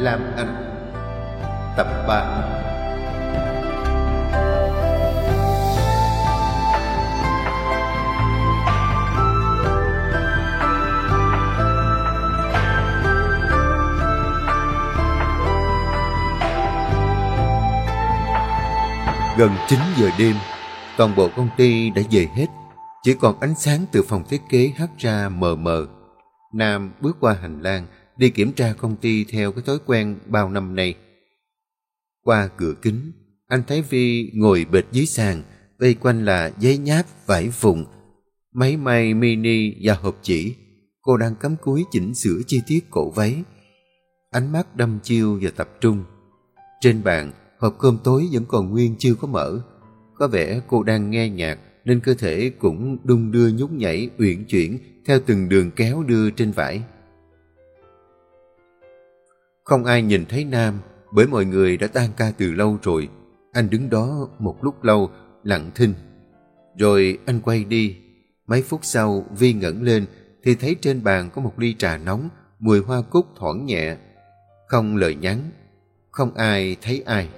Lam Anh Tập 3 Gần 9 giờ đêm, toàn bộ công ty đã về hết. Chỉ còn ánh sáng từ phòng thiết kế hắt ra mờ mờ. Nam bước qua hành lang, đi kiểm tra công ty theo cái thói quen bao năm nay. Qua cửa kính, anh thấy Vi ngồi bệt dưới sàn, vây quanh là giấy nháp, vải vụn, máy may mini và hộp chỉ. Cô đang cắm cúi chỉnh sửa chi tiết cổ váy. Ánh mắt đăm chiêu và tập trung. Trên bàn, hộp cơm tối vẫn còn nguyên chưa có mở. Có vẻ cô đang nghe nhạc nên cơ thể cũng đung đưa nhúc nhảy uyển chuyển theo từng đường kéo đưa trên vải. Không ai nhìn thấy Nam bởi mọi người đã tan ca từ lâu rồi. Anh đứng đó một lúc lâu lặng thinh. Rồi anh quay đi. Mấy phút sau Vi ngẩng lên thì thấy trên bàn có một ly trà nóng mùi hoa cúc thoảng nhẹ. Không lời nhắn. Không ai thấy ai.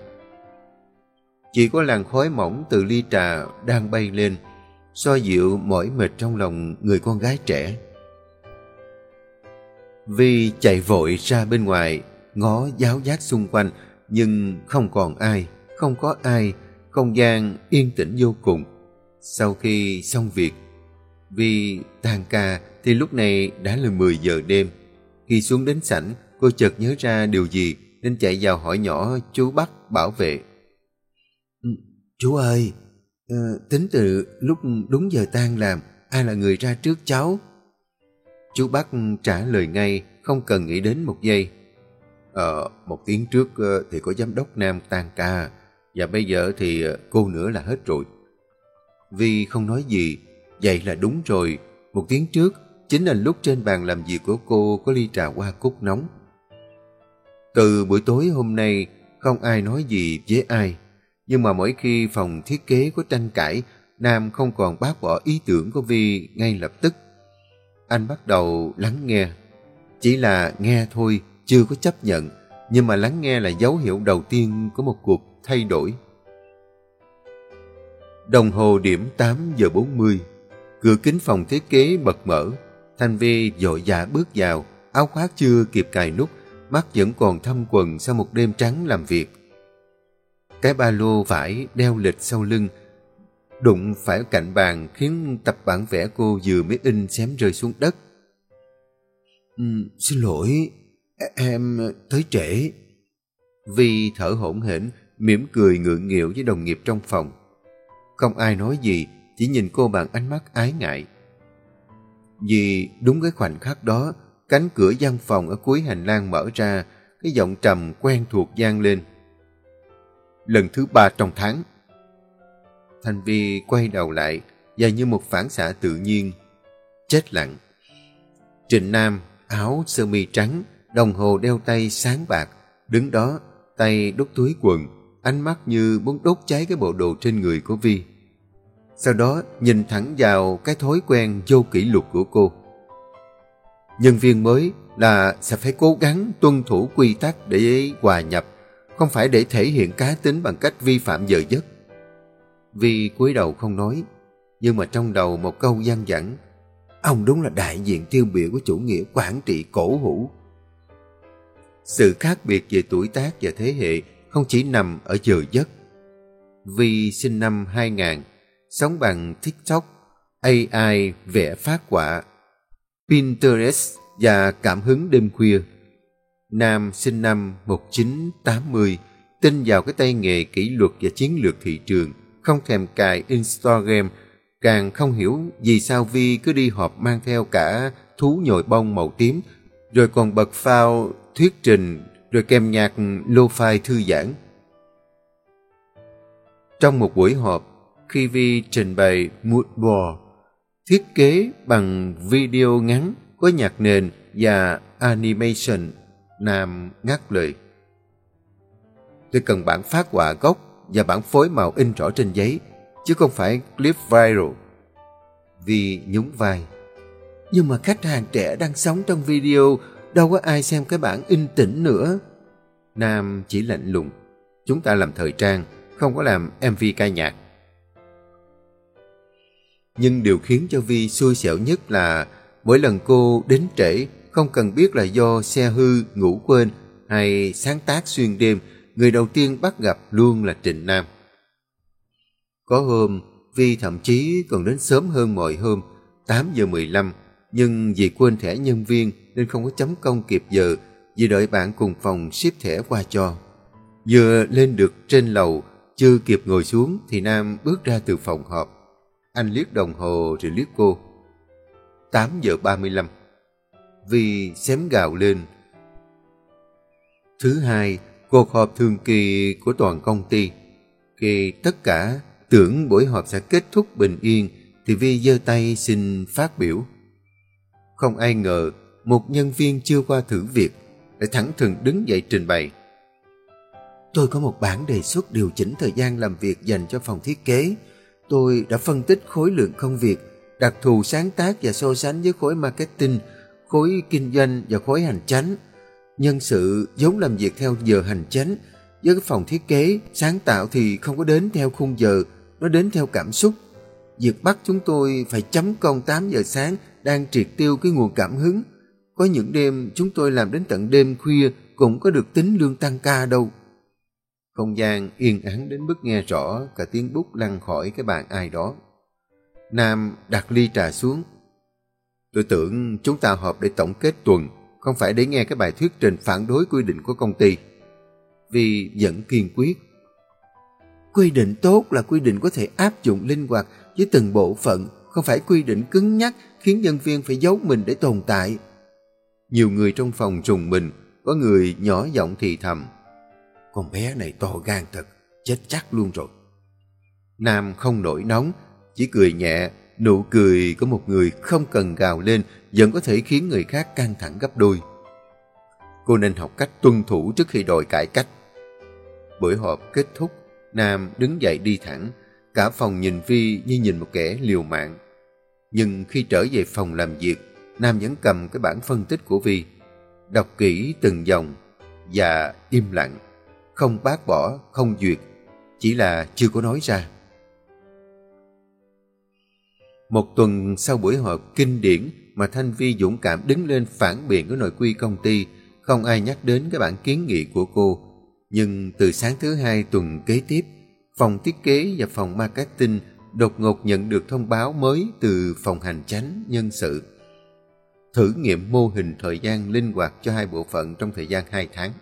Chỉ có làn khói mỏng từ ly trà đang bay lên, so dịu mỏi mệt trong lòng người con gái trẻ. Vi chạy vội ra bên ngoài, ngó giáo giác xung quanh, nhưng không còn ai, không có ai, không gian yên tĩnh vô cùng. Sau khi xong việc, Vi tan ca thì lúc này đã là 10 giờ đêm. Khi xuống đến sảnh, cô chợt nhớ ra điều gì nên chạy vào hỏi nhỏ chú Bắc bảo vệ. Chú ơi, uh, tính từ lúc đúng giờ tan làm, ai là người ra trước cháu? Chú Bắc trả lời ngay, không cần nghĩ đến một giây. Ờ, một tiếng trước ờ, thì có giám đốc Nam tan ca, và bây giờ thì ờ, cô nữa là hết rồi. Vi không nói gì, vậy là đúng rồi. Một tiếng trước, chính là lúc trên bàn làm việc của cô có ly trà hoa cúc nóng. Từ buổi tối hôm nay, không ai nói gì với ai. Nhưng mà mỗi khi phòng thiết kế có tranh cãi, Nam không còn bác bỏ ý tưởng của Vi ngay lập tức. Anh bắt đầu lắng nghe. Chỉ là nghe thôi, chưa có chấp nhận, nhưng mà lắng nghe là dấu hiệu đầu tiên của một cuộc thay đổi. Đồng hồ điểm 8 giờ 40, cửa kính phòng thiết kế bật mở. Thanh Vi dội dã bước vào, áo khoác chưa kịp cài nút, mắt vẫn còn thâm quần sau một đêm trắng làm việc. Cái ba lô vải đeo lịch sau lưng đụng phải cạnh bàn khiến tập bản vẽ cô vừa mới in xém rơi xuống đất. Ừ, xin lỗi, em tới trễ. Vi thở hổn hển, mỉm cười ngượng nghịu với đồng nghiệp trong phòng. Không ai nói gì, chỉ nhìn cô bằng ánh mắt ái ngại. Vì đúng cái khoảnh khắc đó, cánh cửa gian phòng ở cuối hành lang mở ra, cái giọng trầm quen thuộc vang lên lần thứ ba trong tháng. Thanh Vi quay đầu lại và như một phản xạ tự nhiên, chết lặng. Trịnh Nam, áo sơ mi trắng, đồng hồ đeo tay sáng bạc, đứng đó, tay đút túi quần, ánh mắt như muốn đốt cháy cái bộ đồ trên người của Vi. Sau đó nhìn thẳng vào cái thói quen vô kỷ luật của cô. Nhân viên mới là sẽ phải cố gắng tuân thủ quy tắc để hòa nhập không phải để thể hiện cá tính bằng cách vi phạm giờ giấc. Vi cúi đầu không nói, nhưng mà trong đầu một câu gian dẳng, ông đúng là đại diện tiêu biểu của chủ nghĩa quản trị cổ hủ. Sự khác biệt về tuổi tác và thế hệ không chỉ nằm ở giờ giấc. Vi sinh năm 2000, sống bằng TikTok, AI vẽ phát họa, Pinterest và cảm hứng đêm khuya. Nam sinh năm 1980, tin vào cái tay nghề kỷ luật và chiến lược thị trường, không thèm cài Instagram, càng không hiểu vì sao Vi cứ đi họp mang theo cả thú nhồi bông màu tím, rồi còn bật phao thuyết trình, rồi kèm nhạc lo-fi thư giãn. Trong một buổi họp, khi Vi trình bày mood board, thiết kế bằng video ngắn có nhạc nền và animation Nam ngắt lời. Tôi cần bản phát họa gốc và bản phối màu in rõ trên giấy, chứ không phải clip viral. Vì nhún vai. Nhưng mà khách hàng trẻ đang sống trong video, đâu có ai xem cái bản in tĩnh nữa. Nam chỉ lạnh lùng. Chúng ta làm thời trang, không có làm MV ca nhạc. Nhưng điều khiến cho Vi xui xẻo nhất là mỗi lần cô đến trễ, không cần biết là do xe hư, ngủ quên hay sáng tác xuyên đêm, người đầu tiên bắt gặp luôn là Trịnh Nam. Có hôm, Vi thậm chí còn đến sớm hơn mọi hôm, 8 giờ 15, nhưng vì quên thẻ nhân viên nên không có chấm công kịp giờ vì đợi bạn cùng phòng ship thẻ qua cho. Vừa lên được trên lầu, chưa kịp ngồi xuống thì Nam bước ra từ phòng họp. Anh liếc đồng hồ rồi liếc cô. 8 giờ 35. Vi xém gạo lên. Thứ hai, cuộc họp thường kỳ của toàn công ty. Khi tất cả tưởng buổi họp sẽ kết thúc bình yên thì Vi giơ tay xin phát biểu. Không ai ngờ một nhân viên chưa qua thử việc đã thẳng thừng đứng dậy trình bày. Tôi có một bản đề xuất điều chỉnh thời gian làm việc dành cho phòng thiết kế. Tôi đã phân tích khối lượng công việc, đặc thù sáng tác và so sánh với khối marketing, khối kinh doanh và khối hành chánh. Nhân sự vốn làm việc theo giờ hành chánh, với cái phòng thiết kế, sáng tạo thì không có đến theo khung giờ, nó đến theo cảm xúc. Việc bắt chúng tôi phải chấm công 8 giờ sáng đang triệt tiêu cái nguồn cảm hứng. Có những đêm chúng tôi làm đến tận đêm khuya cũng có được tính lương tăng ca đâu. Không gian yên ắng đến mức nghe rõ cả tiếng bút lăn khỏi cái bàn ai đó. Nam đặt ly trà xuống. Tôi tưởng chúng ta họp để tổng kết tuần, không phải để nghe cái bài thuyết trình phản đối quy định của công ty. Vì vẫn kiên quyết. Quy định tốt là quy định có thể áp dụng linh hoạt với từng bộ phận, không phải quy định cứng nhắc khiến nhân viên phải giấu mình để tồn tại. Nhiều người trong phòng trùng mình, có người nhỏ giọng thì thầm. Con bé này to gan thật, chết chắc luôn rồi. Nam không nổi nóng, chỉ cười nhẹ, nụ cười của một người không cần gào lên vẫn có thể khiến người khác căng thẳng gấp đôi. Cô nên học cách tuân thủ trước khi đòi cải cách. Buổi họp kết thúc, Nam đứng dậy đi thẳng, cả phòng nhìn Vi như nhìn một kẻ liều mạng. Nhưng khi trở về phòng làm việc, Nam vẫn cầm cái bản phân tích của Vi, đọc kỹ từng dòng và im lặng, không bác bỏ, không duyệt, chỉ là chưa có nói ra. Một tuần sau buổi họp kinh điển mà Thanh Vi dũng cảm đứng lên phản biện với nội quy công ty, không ai nhắc đến cái bản kiến nghị của cô. Nhưng từ sáng thứ hai tuần kế tiếp, phòng thiết kế và phòng marketing đột ngột nhận được thông báo mới từ phòng hành chánh nhân sự. Thử nghiệm mô hình thời gian linh hoạt cho hai bộ phận trong thời gian 2 tháng.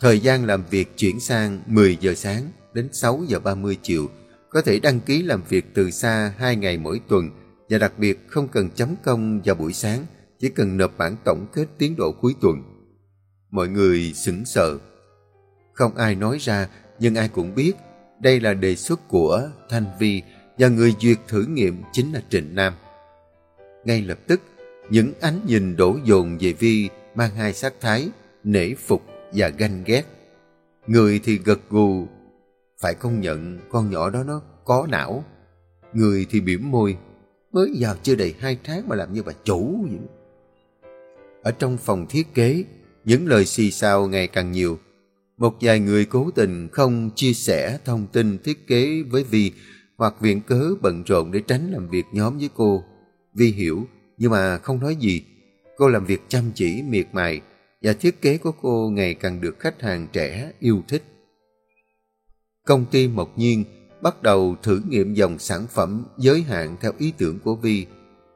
Thời gian làm việc chuyển sang 10 giờ sáng đến 6 giờ 30 chiều, có thể đăng ký làm việc từ xa 2 ngày mỗi tuần và đặc biệt không cần chấm công vào buổi sáng, chỉ cần nộp bản tổng kết tiến độ cuối tuần. Mọi người sững sờ. Không ai nói ra, nhưng ai cũng biết đây là đề xuất của Thanh Vi và người duyệt thử nghiệm chính là Trịnh Nam. Ngay lập tức, những ánh nhìn đổ dồn về Vi mang hai sắc thái, nể phục và ganh ghét. Người thì gật gù, phải công nhận con nhỏ đó nó có não. Người thì biểm môi, mới vào chưa đầy hai tháng mà làm như bà chủ vậy. Ở trong phòng thiết kế, những lời xì xào ngày càng nhiều. Một vài người cố tình không chia sẻ thông tin thiết kế với Vi hoặc viện cớ bận rộn để tránh làm việc nhóm với cô. Vi hiểu, nhưng mà không nói gì. Cô làm việc chăm chỉ, miệt mài và thiết kế của cô ngày càng được khách hàng trẻ yêu thích. Công ty Mộc Nhiên bắt đầu thử nghiệm dòng sản phẩm giới hạn theo ý tưởng của Vi.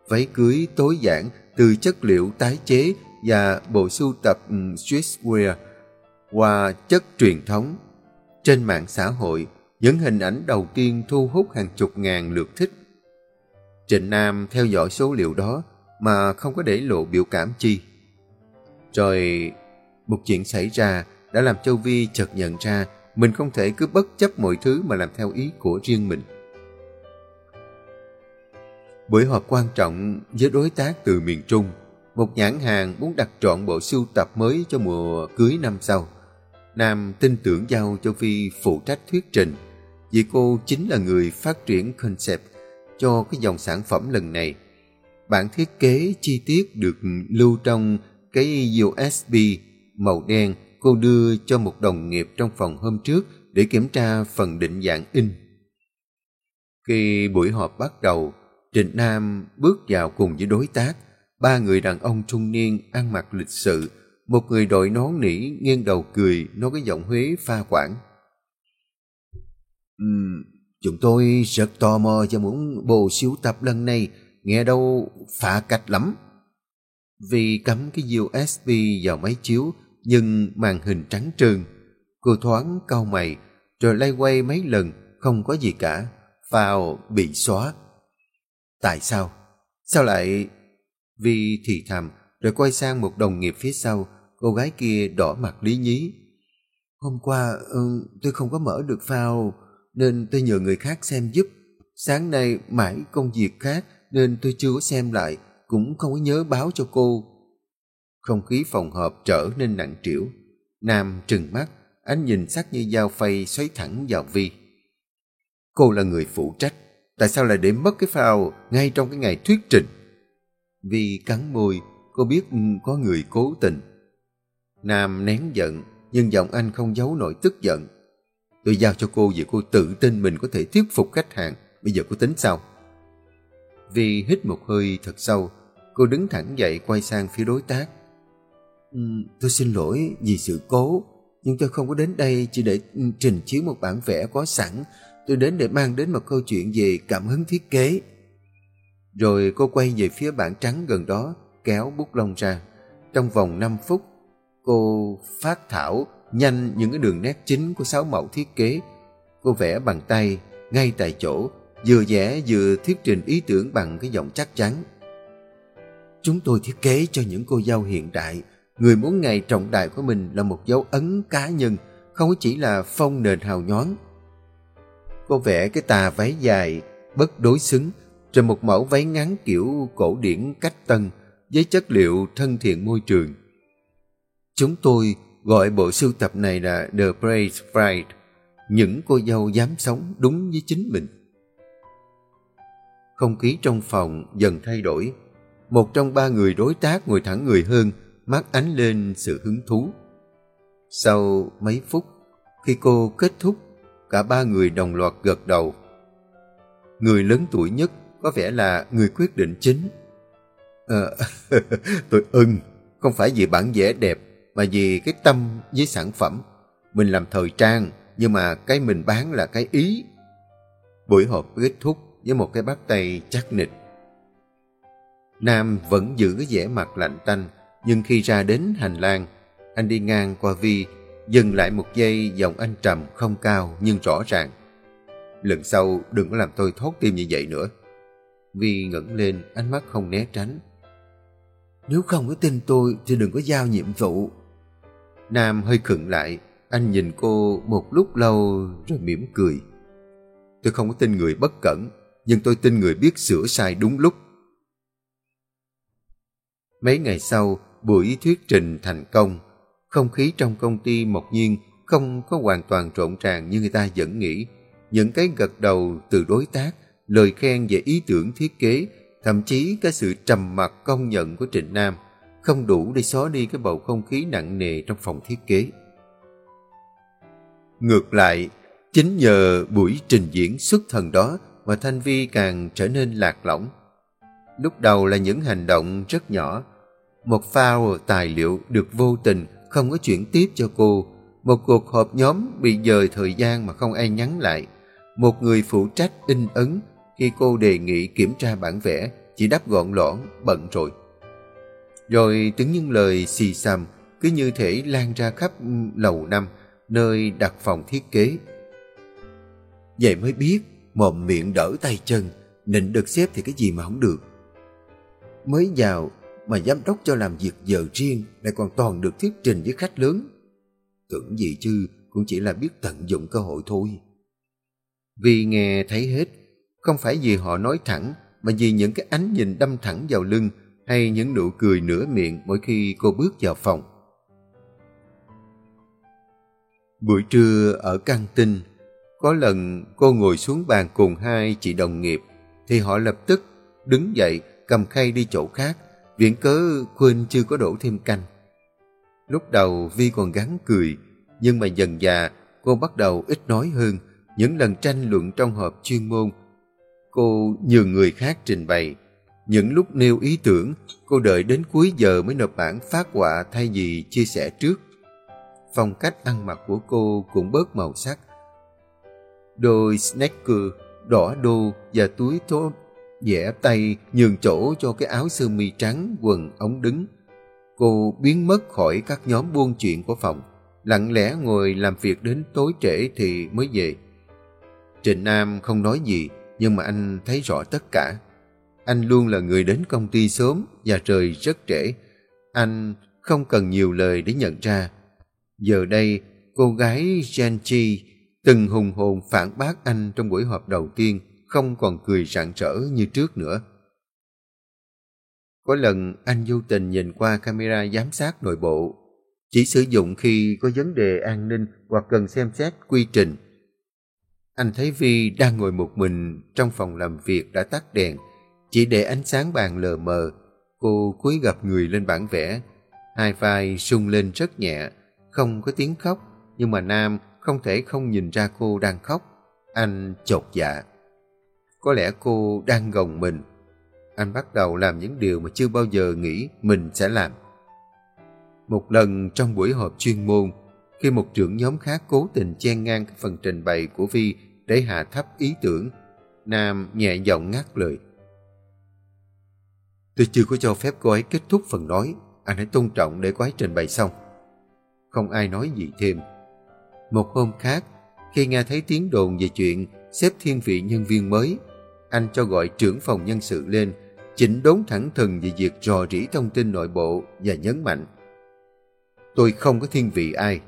Váy cưới tối giản từ chất liệu tái chế và bộ sưu tập ừ, Swisswear qua chất truyền thống. Trên mạng xã hội, những hình ảnh đầu tiên thu hút hàng chục ngàn lượt thích. Trịnh Nam theo dõi số liệu đó mà không có để lộ biểu cảm chi. Rồi một chuyện xảy ra đã làm Châu Vi chợt nhận ra mình không thể cứ bất chấp mọi thứ mà làm theo ý của riêng mình. Buổi họp quan trọng với đối tác từ miền Trung, một nhãn hàng muốn đặt trọn bộ sưu tập mới cho mùa cưới năm sau. Nam tin tưởng giao cho Vi phụ trách thuyết trình, vì cô chính là người phát triển concept cho cái dòng sản phẩm lần này. bản thiết kế chi tiết được lưu trong cái USB màu đen cô đưa cho một đồng nghiệp trong phòng hôm trước để kiểm tra phần định dạng in. Khi buổi họp bắt đầu, Trịnh Nam bước vào cùng với đối tác, ba người đàn ông trung niên ăn mặc lịch sự, một người đội nón nỉ nghiêng đầu cười nói cái giọng Huế pha quảng. Uhm, chúng tôi rất tò mò và muốn bộ siêu tập lần này, nghe đâu phá cách lắm. Vì cắm cái USB vào máy chiếu, nhưng màn hình trắng trơn. Cô thoáng cau mày, rồi lay quay mấy lần, không có gì cả. Vào bị xóa. Tại sao? Sao lại... Vì thì thầm, rồi quay sang một đồng nghiệp phía sau, cô gái kia đỏ mặt lý nhí. Hôm qua ừ, tôi không có mở được phao, nên tôi nhờ người khác xem giúp. Sáng nay mãi công việc khác nên tôi chưa có xem lại, cũng không có nhớ báo cho cô. Không khí phòng họp trở nên nặng trĩu. Nam trừng mắt, ánh nhìn sắc như dao phay xoáy thẳng vào Vi. Cô là người phụ trách, tại sao lại để mất cái phao ngay trong cái ngày thuyết trình? Vi cắn môi, cô biết ừ, có người cố tình. Nam nén giận, nhưng giọng anh không giấu nổi tức giận. Tôi giao cho cô vì cô tự tin mình có thể thuyết phục khách hàng. Bây giờ cô tính sao? Vi hít một hơi thật sâu. Cô đứng thẳng dậy quay sang phía đối tác. Ừ, tôi xin lỗi vì sự cố, nhưng tôi không có đến đây chỉ để trình chiếu một bản vẽ có sẵn. Tôi đến để mang đến một câu chuyện về cảm hứng thiết kế. Rồi cô quay về phía bảng trắng gần đó, kéo bút lông ra. Trong vòng 5 phút, cô phát thảo nhanh những cái đường nét chính của sáu mẫu thiết kế. Cô vẽ bằng tay, ngay tại chỗ, vừa vẽ vừa thuyết trình ý tưởng bằng cái giọng chắc chắn. Chúng tôi thiết kế cho những cô dâu hiện đại Người muốn ngày trọng đại của mình là một dấu ấn cá nhân, không chỉ là phong nền hào nhoáng. Cô vẽ cái tà váy dài, bất đối xứng, rồi một mẫu váy ngắn kiểu cổ điển cách tân, với chất liệu thân thiện môi trường. Chúng tôi gọi bộ sưu tập này là The Brave Bride, những cô dâu dám sống đúng với chính mình. Không khí trong phòng dần thay đổi. Một trong ba người đối tác ngồi thẳng người hơn, mắt ánh lên sự hứng thú. Sau mấy phút, khi cô kết thúc, cả ba người đồng loạt gật đầu. Người lớn tuổi nhất có vẻ là người quyết định chính. À, tôi ưng, không phải vì bản vẽ đẹp, mà vì cái tâm với sản phẩm. Mình làm thời trang, nhưng mà cái mình bán là cái ý. Buổi họp kết thúc với một cái bắt tay chắc nịch. Nam vẫn giữ cái vẻ mặt lạnh tanh, nhưng khi ra đến hành lang, anh đi ngang qua Vi, dừng lại một giây giọng anh trầm không cao nhưng rõ ràng. Lần sau đừng có làm tôi thốt tim như vậy nữa. Vi ngẩng lên, ánh mắt không né tránh. Nếu không có tin tôi thì đừng có giao nhiệm vụ. Nam hơi khựng lại, anh nhìn cô một lúc lâu rồi mỉm cười. Tôi không có tin người bất cẩn, nhưng tôi tin người biết sửa sai đúng lúc. Mấy ngày sau, buổi thuyết trình thành công. Không khí trong công ty mộc nhiên không có hoàn toàn rộn ràng như người ta vẫn nghĩ. Những cái gật đầu từ đối tác, lời khen về ý tưởng thiết kế, thậm chí cái sự trầm mặc công nhận của Trịnh Nam không đủ để xóa đi cái bầu không khí nặng nề trong phòng thiết kế. Ngược lại, chính nhờ buổi trình diễn xuất thần đó mà Thanh Vi càng trở nên lạc lõng. Lúc đầu là những hành động rất nhỏ, một file tài liệu được vô tình không có chuyển tiếp cho cô. Một cuộc họp nhóm bị dời thời gian mà không ai nhắn lại. Một người phụ trách in ấn khi cô đề nghị kiểm tra bản vẽ chỉ đáp gọn lõn, bận rồi. Rồi tiếng những lời xì xầm cứ như thể lan ra khắp lầu năm nơi đặt phòng thiết kế. Vậy mới biết mồm miệng đỡ tay chân nịnh được xếp thì cái gì mà không được. Mới vào mà giám đốc cho làm việc giờ riêng lại còn toàn được thuyết trình với khách lớn. Tưởng gì chứ cũng chỉ là biết tận dụng cơ hội thôi. Vì nghe thấy hết, không phải vì họ nói thẳng, mà vì những cái ánh nhìn đâm thẳng vào lưng hay những nụ cười nửa miệng mỗi khi cô bước vào phòng. Buổi trưa ở căng tin, có lần cô ngồi xuống bàn cùng hai chị đồng nghiệp, thì họ lập tức đứng dậy cầm khay đi chỗ khác, viện cớ quên chưa có đổ thêm canh. Lúc đầu Vi còn gắn cười, nhưng mà dần dà cô bắt đầu ít nói hơn. Những lần tranh luận trong họp chuyên môn, cô nhường người khác trình bày. Những lúc nêu ý tưởng, cô đợi đến cuối giờ mới nộp bản phát họa thay vì chia sẻ trước. Phong cách ăn mặc của cô cũng bớt màu sắc. Đôi sneaker đỏ đô và túi thô dẻ tay nhường chỗ cho cái áo sơ mi trắng quần ống đứng. Cô biến mất khỏi các nhóm buôn chuyện của phòng, lặng lẽ ngồi làm việc đến tối trễ thì mới về. Trịnh Nam không nói gì, nhưng mà anh thấy rõ tất cả. Anh luôn là người đến công ty sớm và trời rất trễ. Anh không cần nhiều lời để nhận ra. Giờ đây, cô gái Jen Chi từng hùng hồn phản bác anh trong buổi họp đầu tiên, không còn cười rạng rỡ như trước nữa. Có lần anh vô tình nhìn qua camera giám sát nội bộ, chỉ sử dụng khi có vấn đề an ninh hoặc cần xem xét quy trình. Anh thấy Vi đang ngồi một mình trong phòng làm việc đã tắt đèn, chỉ để ánh sáng bàn lờ mờ. Cô cúi gặp người lên bản vẽ, hai vai sung lên rất nhẹ, không có tiếng khóc, nhưng mà Nam không thể không nhìn ra cô đang khóc. Anh chột dạ. Có lẽ cô đang gồng mình. Anh bắt đầu làm những điều mà chưa bao giờ nghĩ mình sẽ làm. Một lần trong buổi họp chuyên môn, khi một trưởng nhóm khác cố tình chen ngang phần trình bày của Vi để hạ thấp ý tưởng, Nam nhẹ giọng ngắt lời. Tôi chưa có cho phép cô ấy kết thúc phần nói, anh hãy tôn trọng để cô ấy trình bày xong. Không ai nói gì thêm. Một hôm khác, khi nghe thấy tiếng đồn về chuyện xếp thiên vị nhân viên mới, anh cho gọi trưởng phòng nhân sự lên, chỉnh đốn thẳng thừng về việc rò rỉ thông tin nội bộ và nhấn mạnh. Tôi không có thiên vị ai,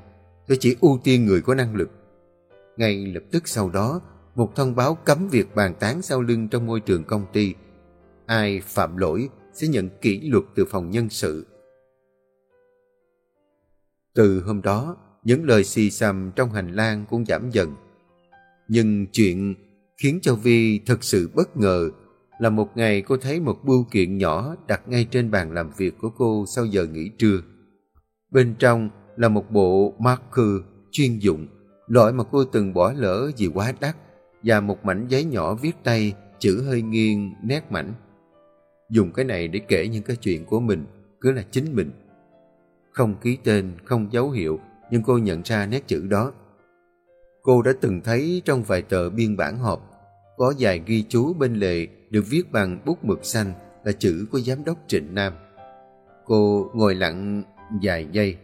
tôi chỉ ưu tiên người có năng lực. Ngay lập tức sau đó, một thông báo cấm việc bàn tán sau lưng trong môi trường công ty. Ai phạm lỗi sẽ nhận kỷ luật từ phòng nhân sự. Từ hôm đó, những lời xì xầm trong hành lang cũng giảm dần. Nhưng chuyện khiến cho Vi thật sự bất ngờ là một ngày cô thấy một bưu kiện nhỏ đặt ngay trên bàn làm việc của cô sau giờ nghỉ trưa. Bên trong là một bộ marker chuyên dụng, loại mà cô từng bỏ lỡ vì quá đắt, và một mảnh giấy nhỏ viết tay, chữ hơi nghiêng, nét mảnh. Dùng cái này để kể những cái chuyện của mình, cứ là chính mình. Không ký tên, không dấu hiệu, nhưng cô nhận ra nét chữ đó. Cô đã từng thấy trong vài tờ biên bản họp, có vài ghi chú bên lề được viết bằng bút mực xanh là chữ của giám đốc Trịnh Nam. Cô ngồi lặng vài giây.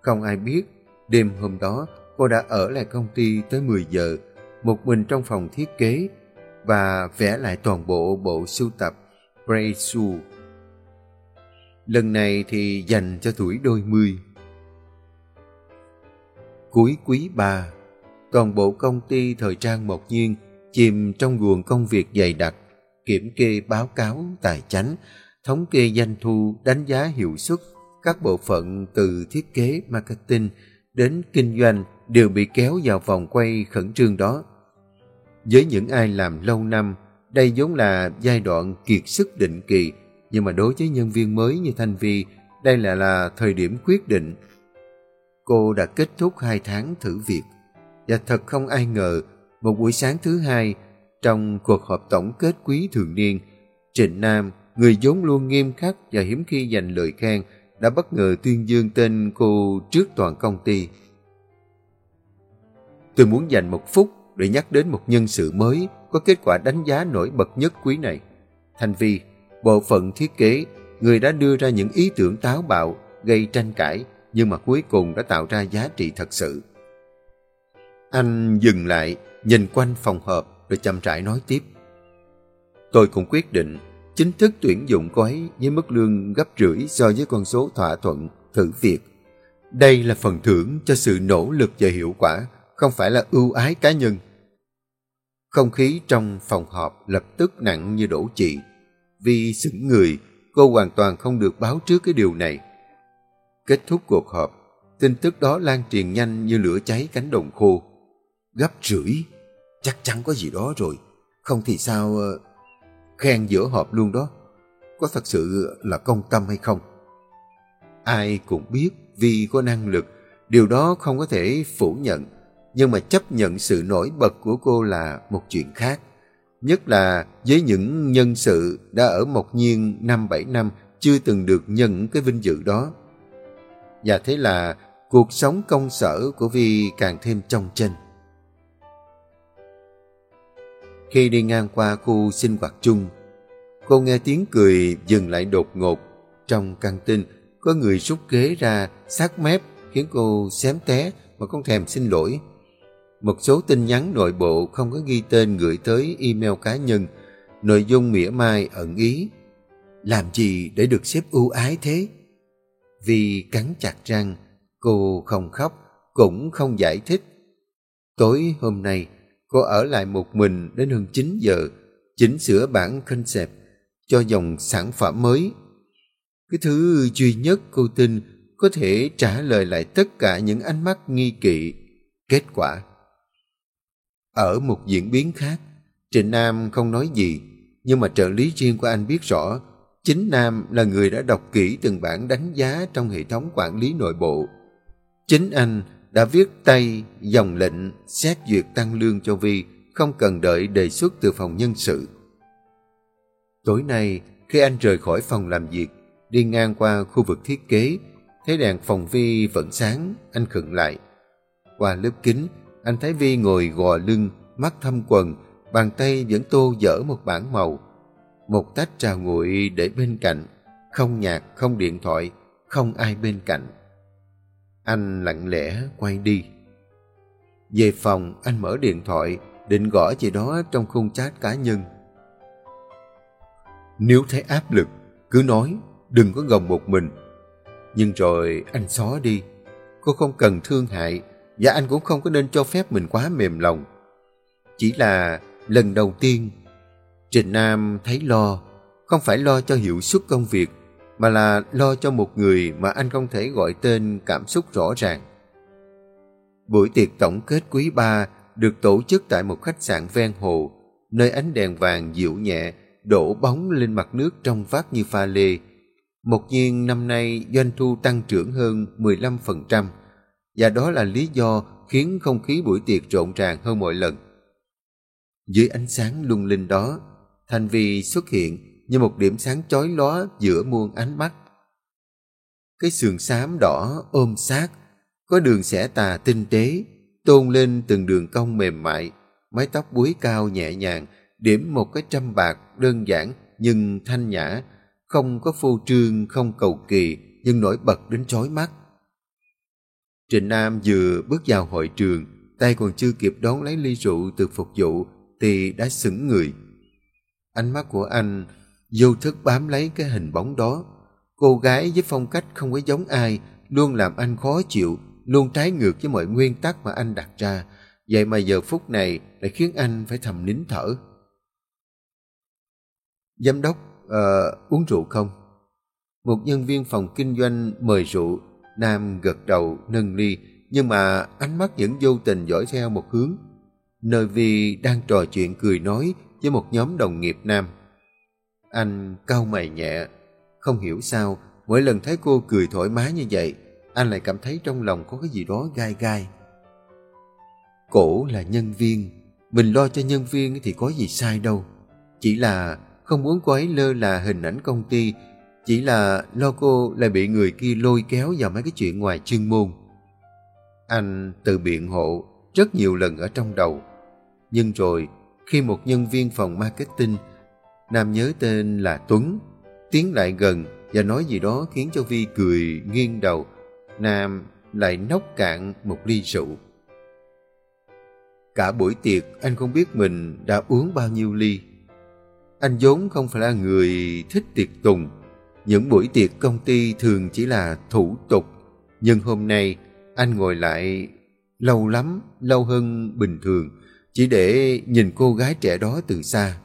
Không ai biết, đêm hôm đó cô đã ở lại công ty tới 10 giờ, một mình trong phòng thiết kế và vẽ lại toàn bộ bộ sưu tập Bray Lần này thì dành cho tuổi đôi mươi. Cuối quý ba, toàn bộ công ty thời trang một nhiên chìm trong guồng công việc dày đặc, kiểm kê báo cáo tài chánh, thống kê doanh thu, đánh giá hiệu suất, các bộ phận từ thiết kế, marketing đến kinh doanh đều bị kéo vào vòng quay khẩn trương đó. Với những ai làm lâu năm, đây vốn là giai đoạn kiệt sức định kỳ, nhưng mà đối với nhân viên mới như Thanh Vi, đây là là thời điểm quyết định. Cô đã kết thúc hai tháng thử việc, và thật không ai ngờ một buổi sáng thứ hai, trong cuộc họp tổng kết quý thường niên, Trịnh Nam, người vốn luôn nghiêm khắc và hiếm khi dành lời khen, đã bất ngờ tuyên dương tên cô trước toàn công ty. Tôi muốn dành một phút để nhắc đến một nhân sự mới có kết quả đánh giá nổi bật nhất quý này. Thành Vi, bộ phận thiết kế, người đã đưa ra những ý tưởng táo bạo, gây tranh cãi, nhưng mà cuối cùng đã tạo ra giá trị thật sự. Anh dừng lại, nhìn quanh phòng họp rồi chậm rãi nói tiếp. Tôi cũng quyết định chính thức tuyển dụng cô ấy với mức lương gấp rưỡi so với con số thỏa thuận thử việc. Đây là phần thưởng cho sự nỗ lực và hiệu quả, không phải là ưu ái cá nhân. Không khí trong phòng họp lập tức nặng như đổ chì. Vì sững người, cô hoàn toàn không được báo trước cái điều này. Kết thúc cuộc họp, tin tức đó lan truyền nhanh như lửa cháy cánh đồng khô. Gấp rưỡi, chắc chắn có gì đó rồi. Không thì sao... Ờ, khen giữa họp luôn đó. có thật sự là công tâm hay không. Ai cũng biết vì có năng lực, điều đó không có thể phủ nhận, nhưng mà chấp nhận sự nổi bật của cô là một chuyện khác. Nhất là với những nhân sự đã ở Mộc Nhiên năm bảy năm chưa từng được nhận cái vinh dự đó. Và thế là cuộc sống công sở của Vi càng thêm trong chân. Khi đi ngang qua khu sinh hoạt chung, cô nghe tiếng cười dừng lại đột ngột. Trong căng tin, có người rút ghế ra, sát mép, khiến cô xém té mà không thèm xin lỗi. Một số tin nhắn nội bộ không có ghi tên gửi tới email cá nhân, nội dung mỉa mai ẩn ý. Làm gì để được xếp ưu ái thế? Vì cắn chặt răng, cô không khóc, cũng không giải thích. Tối hôm nay, cô ở lại một mình đến hơn 9 giờ, chỉnh sửa bản concept cho dòng sản phẩm mới. Cái thứ duy nhất cô tin có thể trả lời lại tất cả những ánh mắt nghi kỵ. Kết quả ở một diễn biến khác, Trịnh Nam không nói gì, nhưng mà trợ lý riêng của anh biết rõ chính Nam là người đã đọc kỹ từng bản đánh giá trong hệ thống quản lý nội bộ. Chính anh đã viết tay dòng lệnh xét duyệt tăng lương cho Vi không cần đợi đề xuất từ phòng nhân sự. Tối nay, khi anh rời khỏi phòng làm việc, đi ngang qua khu vực thiết kế, thấy đèn phòng Vi vẫn sáng, anh khựng lại. Qua lớp kính, anh thấy Vi ngồi gò lưng, mắt thâm quần, bàn tay vẫn tô dở một bản màu. Một tách trà nguội để bên cạnh, không nhạc, không điện thoại, không ai bên cạnh. Anh lặng lẽ quay đi. Về phòng, anh mở điện thoại, định gõ gì đó trong khung chat cá nhân. Nếu thấy áp lực, cứ nói, đừng có gồng một mình. Nhưng rồi anh xóa đi. Cô không cần thương hại, và anh cũng không có nên cho phép mình quá mềm lòng. Chỉ là lần đầu tiên, Trình Nam thấy lo, không phải lo cho hiệu suất công việc, mà là lo cho một người mà anh không thể gọi tên cảm xúc rõ ràng. Buổi tiệc tổng kết quý ba được tổ chức tại một khách sạn ven hồ, nơi ánh đèn vàng dịu nhẹ đổ bóng lên mặt nước trong vắt như pha lê. Một nhiên năm nay doanh thu tăng trưởng hơn 15%, và đó là lý do khiến không khí buổi tiệc rộn ràng hơn mọi lần. Dưới ánh sáng lung linh đó, Thành Vi xuất hiện như một điểm sáng chói lóa giữa muôn ánh mắt. Cái sườn xám đỏ ôm sát, có đường xẻ tà tinh tế, tôn lên từng đường cong mềm mại, mái tóc búi cao nhẹ nhàng, điểm một cái trăm bạc đơn giản nhưng thanh nhã, không có phô trương, không cầu kỳ, nhưng nổi bật đến chói mắt. Trịnh Nam vừa bước vào hội trường, tay còn chưa kịp đón lấy ly rượu từ phục vụ, thì đã sững người. Ánh mắt của anh vô thức bám lấy cái hình bóng đó. Cô gái với phong cách không có giống ai, luôn làm anh khó chịu, luôn trái ngược với mọi nguyên tắc mà anh đặt ra. Vậy mà giờ phút này lại khiến anh phải thầm nín thở. Giám đốc, uh, uống rượu không? Một nhân viên phòng kinh doanh mời rượu, Nam gật đầu nâng ly, nhưng mà ánh mắt vẫn vô tình dõi theo một hướng. Nơi vì đang trò chuyện cười nói với một nhóm đồng nghiệp nam. Anh cau mày nhẹ, không hiểu sao mỗi lần thấy cô cười thoải mái như vậy, anh lại cảm thấy trong lòng có cái gì đó gai gai. Cổ là nhân viên, mình lo cho nhân viên thì có gì sai đâu. Chỉ là không muốn cô ấy lơ là hình ảnh công ty, chỉ là lo cô lại bị người kia lôi kéo vào mấy cái chuyện ngoài chuyên môn. Anh tự biện hộ rất nhiều lần ở trong đầu. Nhưng rồi, khi một nhân viên phòng marketing, Nam nhớ tên là Tuấn, tiến lại gần và nói gì đó khiến cho Vi cười nghiêng đầu. Nam lại nốc cạn một ly rượu. Cả buổi tiệc anh không biết mình đã uống bao nhiêu ly. Anh vốn không phải là người thích tiệc tùng. Những buổi tiệc công ty thường chỉ là thủ tục. Nhưng hôm nay anh ngồi lại lâu lắm, lâu hơn bình thường, chỉ để nhìn cô gái trẻ đó từ xa.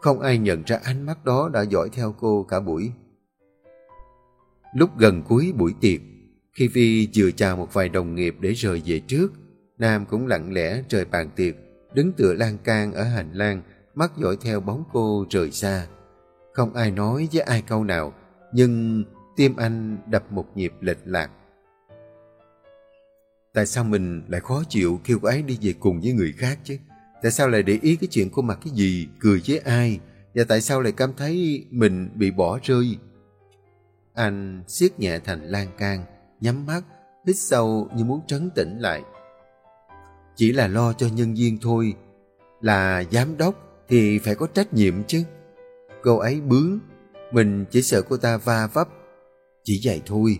Không ai nhận ra ánh mắt đó đã dõi theo cô cả buổi. Lúc gần cuối buổi tiệc, khi Vi vừa chào một vài đồng nghiệp để rời về trước, Nam cũng lặng lẽ rời bàn tiệc, đứng tựa lan can ở hành lang, mắt dõi theo bóng cô rời xa. Không ai nói với ai câu nào, nhưng tim anh đập một nhịp lệch lạc. Tại sao mình lại khó chịu kêu cô ấy đi về cùng với người khác chứ? Tại sao lại để ý cái chuyện cô mặc cái gì, cười với ai? Và tại sao lại cảm thấy mình bị bỏ rơi? Anh siết nhẹ thành lan can, nhắm mắt, hít sâu như muốn trấn tĩnh lại. Chỉ là lo cho nhân viên thôi, là giám đốc thì phải có trách nhiệm chứ. Cô ấy bướng, mình chỉ sợ cô ta va vấp. Chỉ vậy thôi.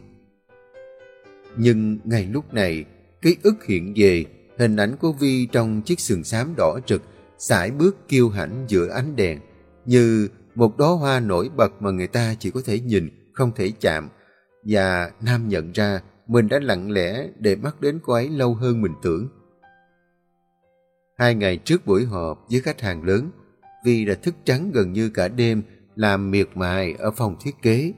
Nhưng ngay lúc này, ký ức hiện về, hình ảnh của Vi trong chiếc sườn xám đỏ rực, sải bước kiêu hãnh giữa ánh đèn, như một đóa hoa nổi bật mà người ta chỉ có thể nhìn, không thể chạm. Và Nam nhận ra mình đã lặng lẽ để mắt đến cô ấy lâu hơn mình tưởng. Hai ngày trước buổi họp với khách hàng lớn, Vi đã thức trắng gần như cả đêm làm miệt mài ở phòng thiết kế.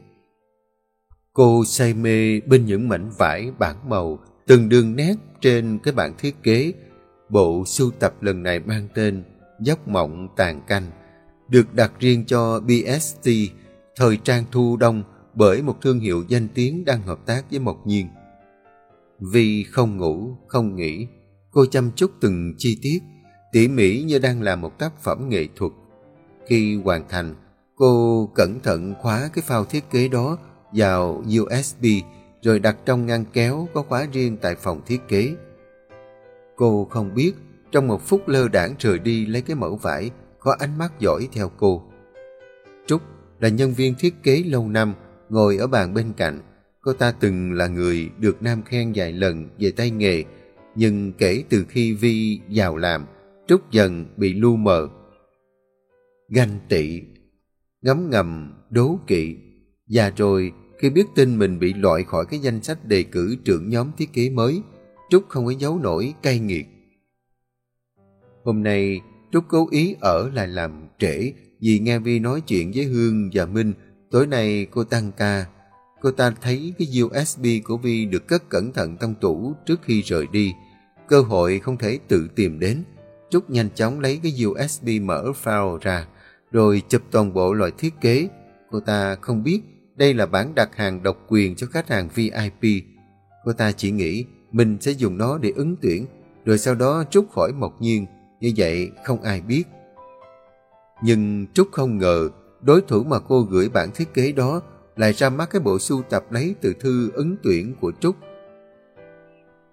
Cô say mê bên những mảnh vải bản màu, từng đường nét trên cái bản thiết kế. Bộ sưu tập lần này mang tên Dốc Mộng Tàn Canh, được đặt riêng cho BST, thời trang thu đông bởi một thương hiệu danh tiếng đang hợp tác với Mộc Nhiên. Vì không ngủ, không nghỉ, cô chăm chút từng chi tiết, tỉ mỉ như đang làm một tác phẩm nghệ thuật. Khi hoàn thành, cô cẩn thận khóa cái phao thiết kế đó vào USB rồi đặt trong ngăn kéo có khóa riêng tại phòng thiết kế. Cô không biết, trong một phút lơ đảng rời đi lấy cái mẫu vải, có ánh mắt dõi theo cô. Trúc là nhân viên thiết kế lâu năm, ngồi ở bàn bên cạnh. Cô ta từng là người được Nam khen vài lần về tay nghề, nhưng kể từ khi Vi vào làm, trút dần bị lu mờ. Ganh tị, ngấm ngầm, đố kỵ, và rồi khi biết tin mình bị loại khỏi cái danh sách đề cử trưởng nhóm thiết kế mới, Trúc không có giấu nổi cay nghiệt. Hôm nay, Trúc cố ý ở lại làm trễ vì nghe Vi nói chuyện với Hương và Minh. Tối nay cô tăng ca. Cô ta thấy cái USB của Vi được cất cẩn thận trong tủ trước khi rời đi. Cơ hội không thể tự tìm đến. Trúc nhanh chóng lấy cái USB mở file ra, rồi chụp toàn bộ loại thiết kế. Cô ta không biết đây là bản đặt hàng độc quyền cho khách hàng VIP. Cô ta chỉ nghĩ mình sẽ dùng nó để ứng tuyển, rồi sau đó Trúc khỏi Mộc Nhiên. Như vậy không ai biết. Nhưng Trúc không ngờ đối thủ mà cô gửi bản thiết kế đó lại ra mắt cái bộ sưu tập lấy từ thư ứng tuyển của Trúc.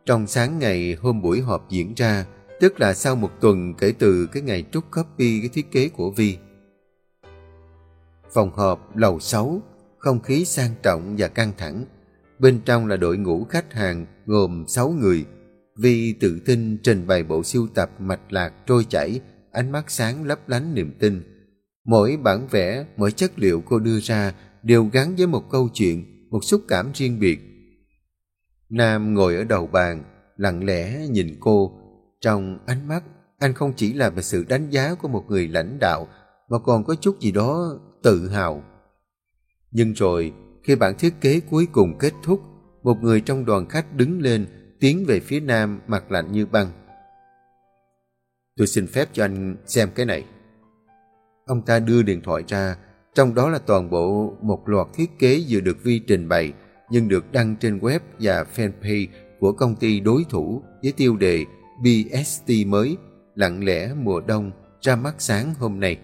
Trong sáng ngày hôm buổi họp diễn ra, tức là sau một tuần kể từ cái ngày Trúc copy cái thiết kế của Vi. Phòng họp lầu 6 không khí sang trọng và căng thẳng. Bên trong là đội ngũ khách hàng gồm 6 người. Vi tự tin trình bày bộ sưu tập mạch lạc trôi chảy, ánh mắt sáng lấp lánh niềm tin. Mỗi bản vẽ, mỗi chất liệu cô đưa ra đều gắn với một câu chuyện, một xúc cảm riêng biệt. Nam ngồi ở đầu bàn, lặng lẽ nhìn cô. Trong ánh mắt, anh không chỉ là về sự đánh giá của một người lãnh đạo, mà còn có chút gì đó tự hào. Nhưng rồi, khi bản thiết kế cuối cùng kết thúc, một người trong đoàn khách đứng lên, tiến về phía nam mặt lạnh như băng. Tôi xin phép cho anh xem cái này. Ông ta đưa điện thoại ra, trong đó là toàn bộ một loạt thiết kế vừa được Vi trình bày, nhưng được đăng trên web và fanpage của công ty đối thủ với tiêu đề BST mới, lặng lẽ mùa đông, ra mắt sáng hôm nay.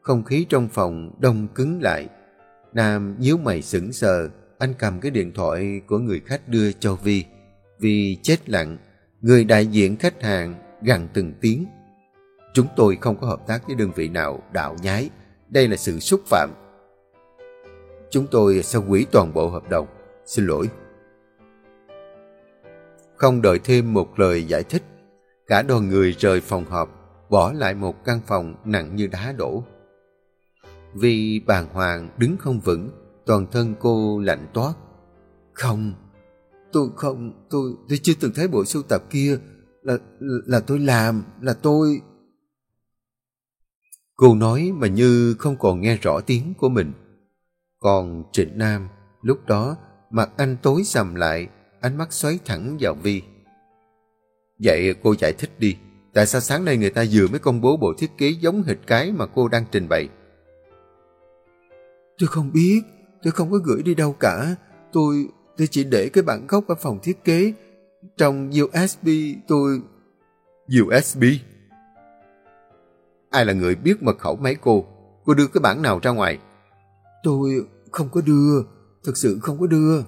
Không khí trong phòng đông cứng lại. Nam nhíu mày sững sờ, anh cầm cái điện thoại của người khách đưa cho Vi. Vi chết lặng, người đại diện khách hàng gằn từng tiếng. Chúng tôi không có hợp tác với đơn vị nào đạo nhái. Đây là sự xúc phạm. Chúng tôi sẽ hủy toàn bộ hợp đồng. Xin lỗi. Không đợi thêm một lời giải thích, cả đoàn người rời phòng họp, bỏ lại một căn phòng nặng như đá đổ. Vì bàng hoàng đứng không vững, toàn thân cô lạnh toát. Không, tôi không, tôi, tôi chưa từng thấy bộ sưu tập kia, là, là tôi làm, là tôi... Cô nói mà như không còn nghe rõ tiếng của mình. Còn Trịnh Nam, lúc đó, mặt anh tối sầm lại, ánh mắt xoáy thẳng vào Vi. Vậy cô giải thích đi, tại sao sáng nay người ta vừa mới công bố bộ thiết kế giống hệt cái mà cô đang trình bày? Tôi không biết, tôi không có gửi đi đâu cả. Tôi tôi chỉ để cái bản gốc ở phòng thiết kế. Trong USB tôi... USB? Ai là người biết mật khẩu máy cô? Cô đưa cái bản nào ra ngoài? Tôi không có đưa, thực sự không có đưa.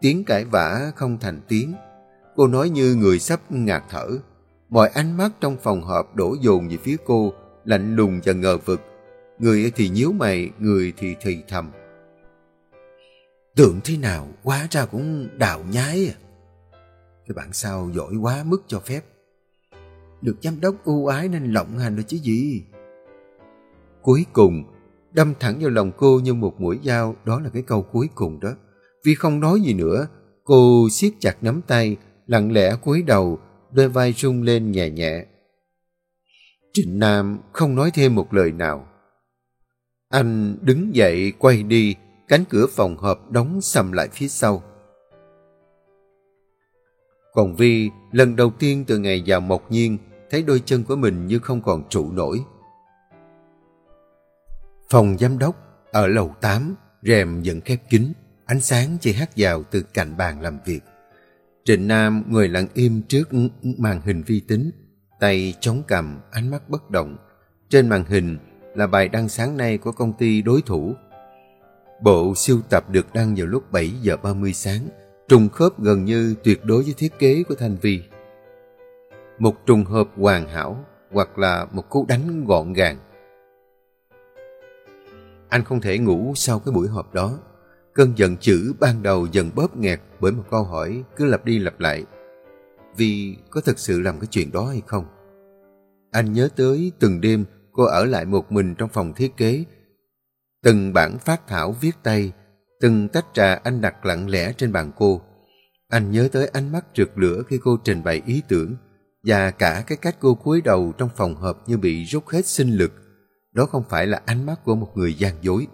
Tiếng cãi vã không thành tiếng. Cô nói như người sắp ngạt thở. Mọi ánh mắt trong phòng họp đổ dồn về phía cô, lạnh lùng và ngờ vực. Người thì nhíu mày, người thì thì thầm. Tưởng thế nào, quá ra cũng đào nhái à. Cái bạn sao giỏi quá mức cho phép. Được giám đốc ưu ái nên lộng hành rồi chứ gì. Cuối cùng, đâm thẳng vào lòng cô như một mũi dao, đó là cái câu cuối cùng đó. Vì không nói gì nữa, cô siết chặt nắm tay, lặng lẽ cúi đầu, đôi vai rung lên nhẹ nhẹ. Trịnh Nam không nói thêm một lời nào. Anh đứng dậy quay đi, cánh cửa phòng họp đóng sầm lại phía sau. Còn Vi lần đầu tiên từ ngày vào Mộc Nhiên thấy đôi chân của mình như không còn trụ nổi. Phòng giám đốc ở lầu 8, rèm vẫn khép kín, ánh sáng chỉ hắt vào từ cạnh bàn làm việc. Trịnh Nam ngồi lặng im trước màn hình vi tính, tay chống cầm, ánh mắt bất động. Trên màn hình là bài đăng sáng nay của công ty đối thủ. Bộ siêu tập được đăng vào lúc 7 giờ 30 sáng, trùng khớp gần như tuyệt đối với thiết kế của Thanh Vi. Một trùng hợp hoàn hảo hoặc là một cú đánh gọn gàng. Anh không thể ngủ sau cái buổi họp đó. Cơn giận chữ ban đầu dần bóp nghẹt bởi một câu hỏi cứ lặp đi lặp lại. Vì có thực sự làm cái chuyện đó hay không? Anh nhớ tới từng đêm cô ở lại một mình trong phòng thiết kế. Từng bản phát thảo viết tay, từng tách trà anh đặt lặng lẽ trên bàn cô. Anh nhớ tới ánh mắt rực lửa khi cô trình bày ý tưởng và cả cái cách cô cúi đầu trong phòng họp như bị rút hết sinh lực. Đó không phải là ánh mắt của một người gian dối.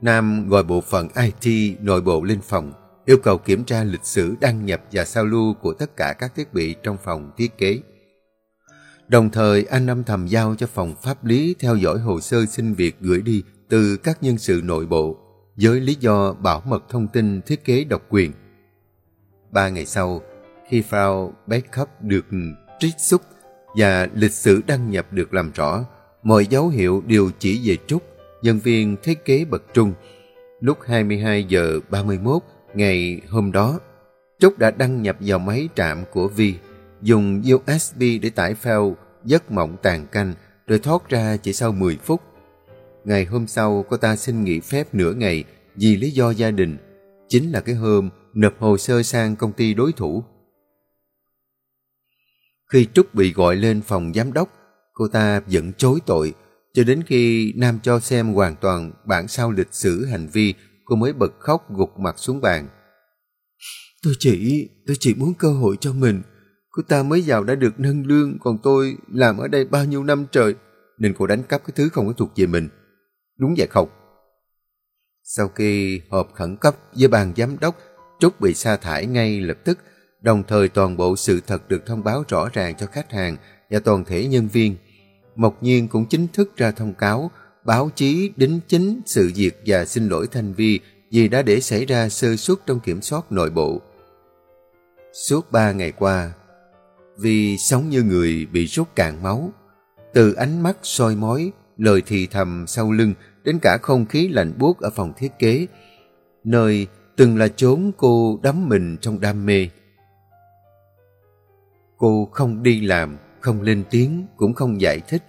Nam gọi bộ phận IT nội bộ lên phòng, yêu cầu kiểm tra lịch sử đăng nhập và sao lưu của tất cả các thiết bị trong phòng thiết kế. Đồng thời, anh âm thầm giao cho phòng pháp lý theo dõi hồ sơ xin việc gửi đi từ các nhân sự nội bộ với lý do bảo mật thông tin thiết kế độc quyền. Ba ngày sau, khi Frau Backup được trích xuất và lịch sử đăng nhập được làm rõ, mọi dấu hiệu đều chỉ về Trúc, nhân viên thiết kế bậc trung. Lúc 22 giờ 31 ngày hôm đó, Trúc đã đăng nhập vào máy trạm của Vi, dùng USB để tải file giấc mộng tàn canh rồi thoát ra chỉ sau 10 phút. Ngày hôm sau, cô ta xin nghỉ phép nửa ngày vì lý do gia đình. Chính là cái hôm nộp hồ sơ sang công ty đối thủ. Khi Trúc bị gọi lên phòng giám đốc, cô ta vẫn chối tội, cho đến khi Nam cho xem hoàn toàn bản sao lịch sử hành vi, cô mới bật khóc gục mặt xuống bàn. Tôi chỉ, tôi chỉ muốn cơ hội cho mình. Cô ta mới vào đã được nâng lương, còn tôi làm ở đây bao nhiêu năm trời, nên cô đánh cắp cái thứ không có thuộc về mình. Đúng vậy không? Sau khi họp khẩn cấp với ban giám đốc, Trúc bị sa thải ngay lập tức, đồng thời toàn bộ sự thật được thông báo rõ ràng cho khách hàng và toàn thể nhân viên. Mộc Nhiên cũng chính thức ra thông cáo, báo chí đính chính sự việc và xin lỗi Thanh Vi vì đã để xảy ra sơ suất trong kiểm soát nội bộ. Suốt ba ngày qua, Vi sống như người bị rút cạn máu. Từ ánh mắt soi mói, lời thì thầm sau lưng đến cả không khí lạnh buốt ở phòng thiết kế, nơi từng là chốn cô đắm mình trong đam mê. Cô không đi làm, không lên tiếng, cũng không giải thích.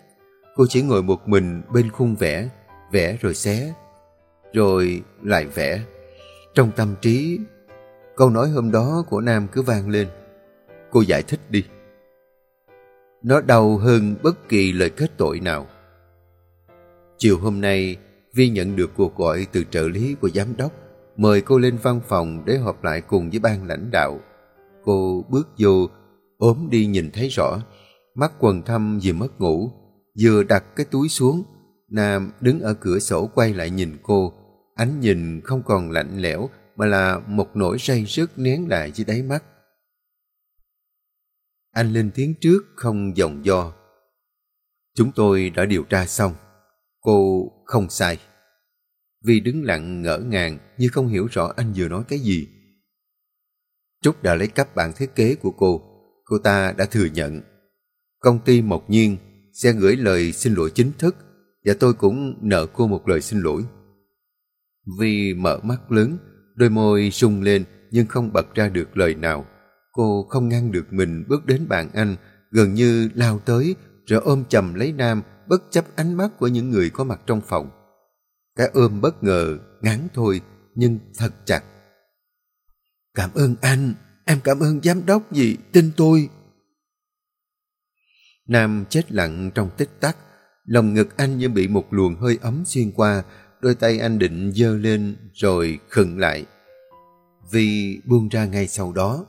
Cô chỉ ngồi một mình bên khung vẽ, vẽ rồi xé, rồi lại vẽ. Trong tâm trí, câu nói hôm đó của Nam cứ vang lên. Cô giải thích đi. Nó đau hơn bất kỳ lời kết tội nào. Chiều hôm nay, Vi nhận được cuộc gọi từ trợ lý của giám đốc, mời cô lên văn phòng để họp lại cùng với ban lãnh đạo. Cô bước vô, ốm đi nhìn thấy rõ, mắt quần thâm vì mất ngủ, vừa đặt cái túi xuống, Nam đứng ở cửa sổ quay lại nhìn cô, ánh nhìn không còn lạnh lẽo mà là một nỗi say sức nén lại dưới đáy mắt. Anh lên tiếng trước không dòng do. Chúng tôi đã điều tra xong. Cô không sai. Vi đứng lặng ngỡ ngàng như không hiểu rõ anh vừa nói cái gì. Trúc đã lấy cắp bản thiết kế của cô. Cô ta đã thừa nhận. Công ty Mộc Nhiên sẽ gửi lời xin lỗi chính thức và tôi cũng nợ cô một lời xin lỗi. Vi mở mắt lớn, đôi môi sung lên nhưng không bật ra được lời nào. Cô không ngăn được mình bước đến bàn anh, gần như lao tới rồi ôm chầm lấy Nam bất chấp ánh mắt của những người có mặt trong phòng. Cái ôm bất ngờ, ngắn thôi, nhưng thật chặt. Cảm ơn anh, em cảm ơn giám đốc gì, tin tôi. Nam chết lặng trong tích tắc, lòng ngực anh như bị một luồng hơi ấm xuyên qua, đôi tay anh định dơ lên rồi khựng lại. Vì buông ra ngay sau đó.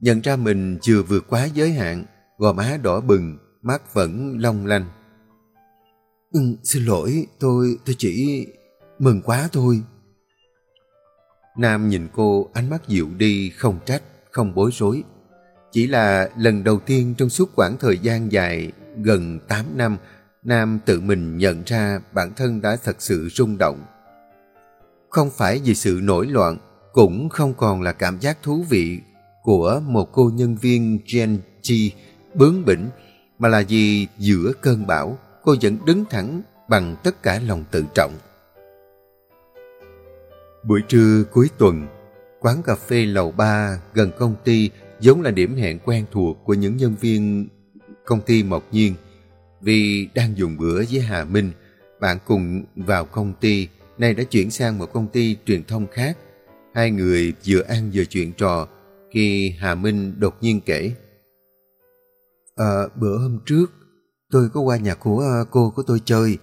Nhận ra mình chưa vượt quá giới hạn, gò má đỏ bừng, mắt vẫn long lanh. Ừ, xin lỗi, tôi tôi chỉ mừng quá thôi. Nam nhìn cô ánh mắt dịu đi, không trách, không bối rối. Chỉ là lần đầu tiên trong suốt quãng thời gian dài, gần 8 năm, Nam tự mình nhận ra bản thân đã thật sự rung động. Không phải vì sự nổi loạn, cũng không còn là cảm giác thú vị của một cô nhân viên Gen G bướng bỉnh, mà là vì giữa cơn bão, cô vẫn đứng thẳng bằng tất cả lòng tự trọng. Buổi trưa cuối tuần, quán cà phê lầu ba gần công ty giống là điểm hẹn quen thuộc của những nhân viên công ty Mộc Nhiên. Vì đang dùng bữa với Hà Minh, bạn cùng vào công ty, nay đã chuyển sang một công ty truyền thông khác. Hai người vừa ăn vừa chuyện trò, khi Hà Minh đột nhiên kể. À, bữa hôm trước, tôi có qua nhà của ờ, cô của tôi chơi.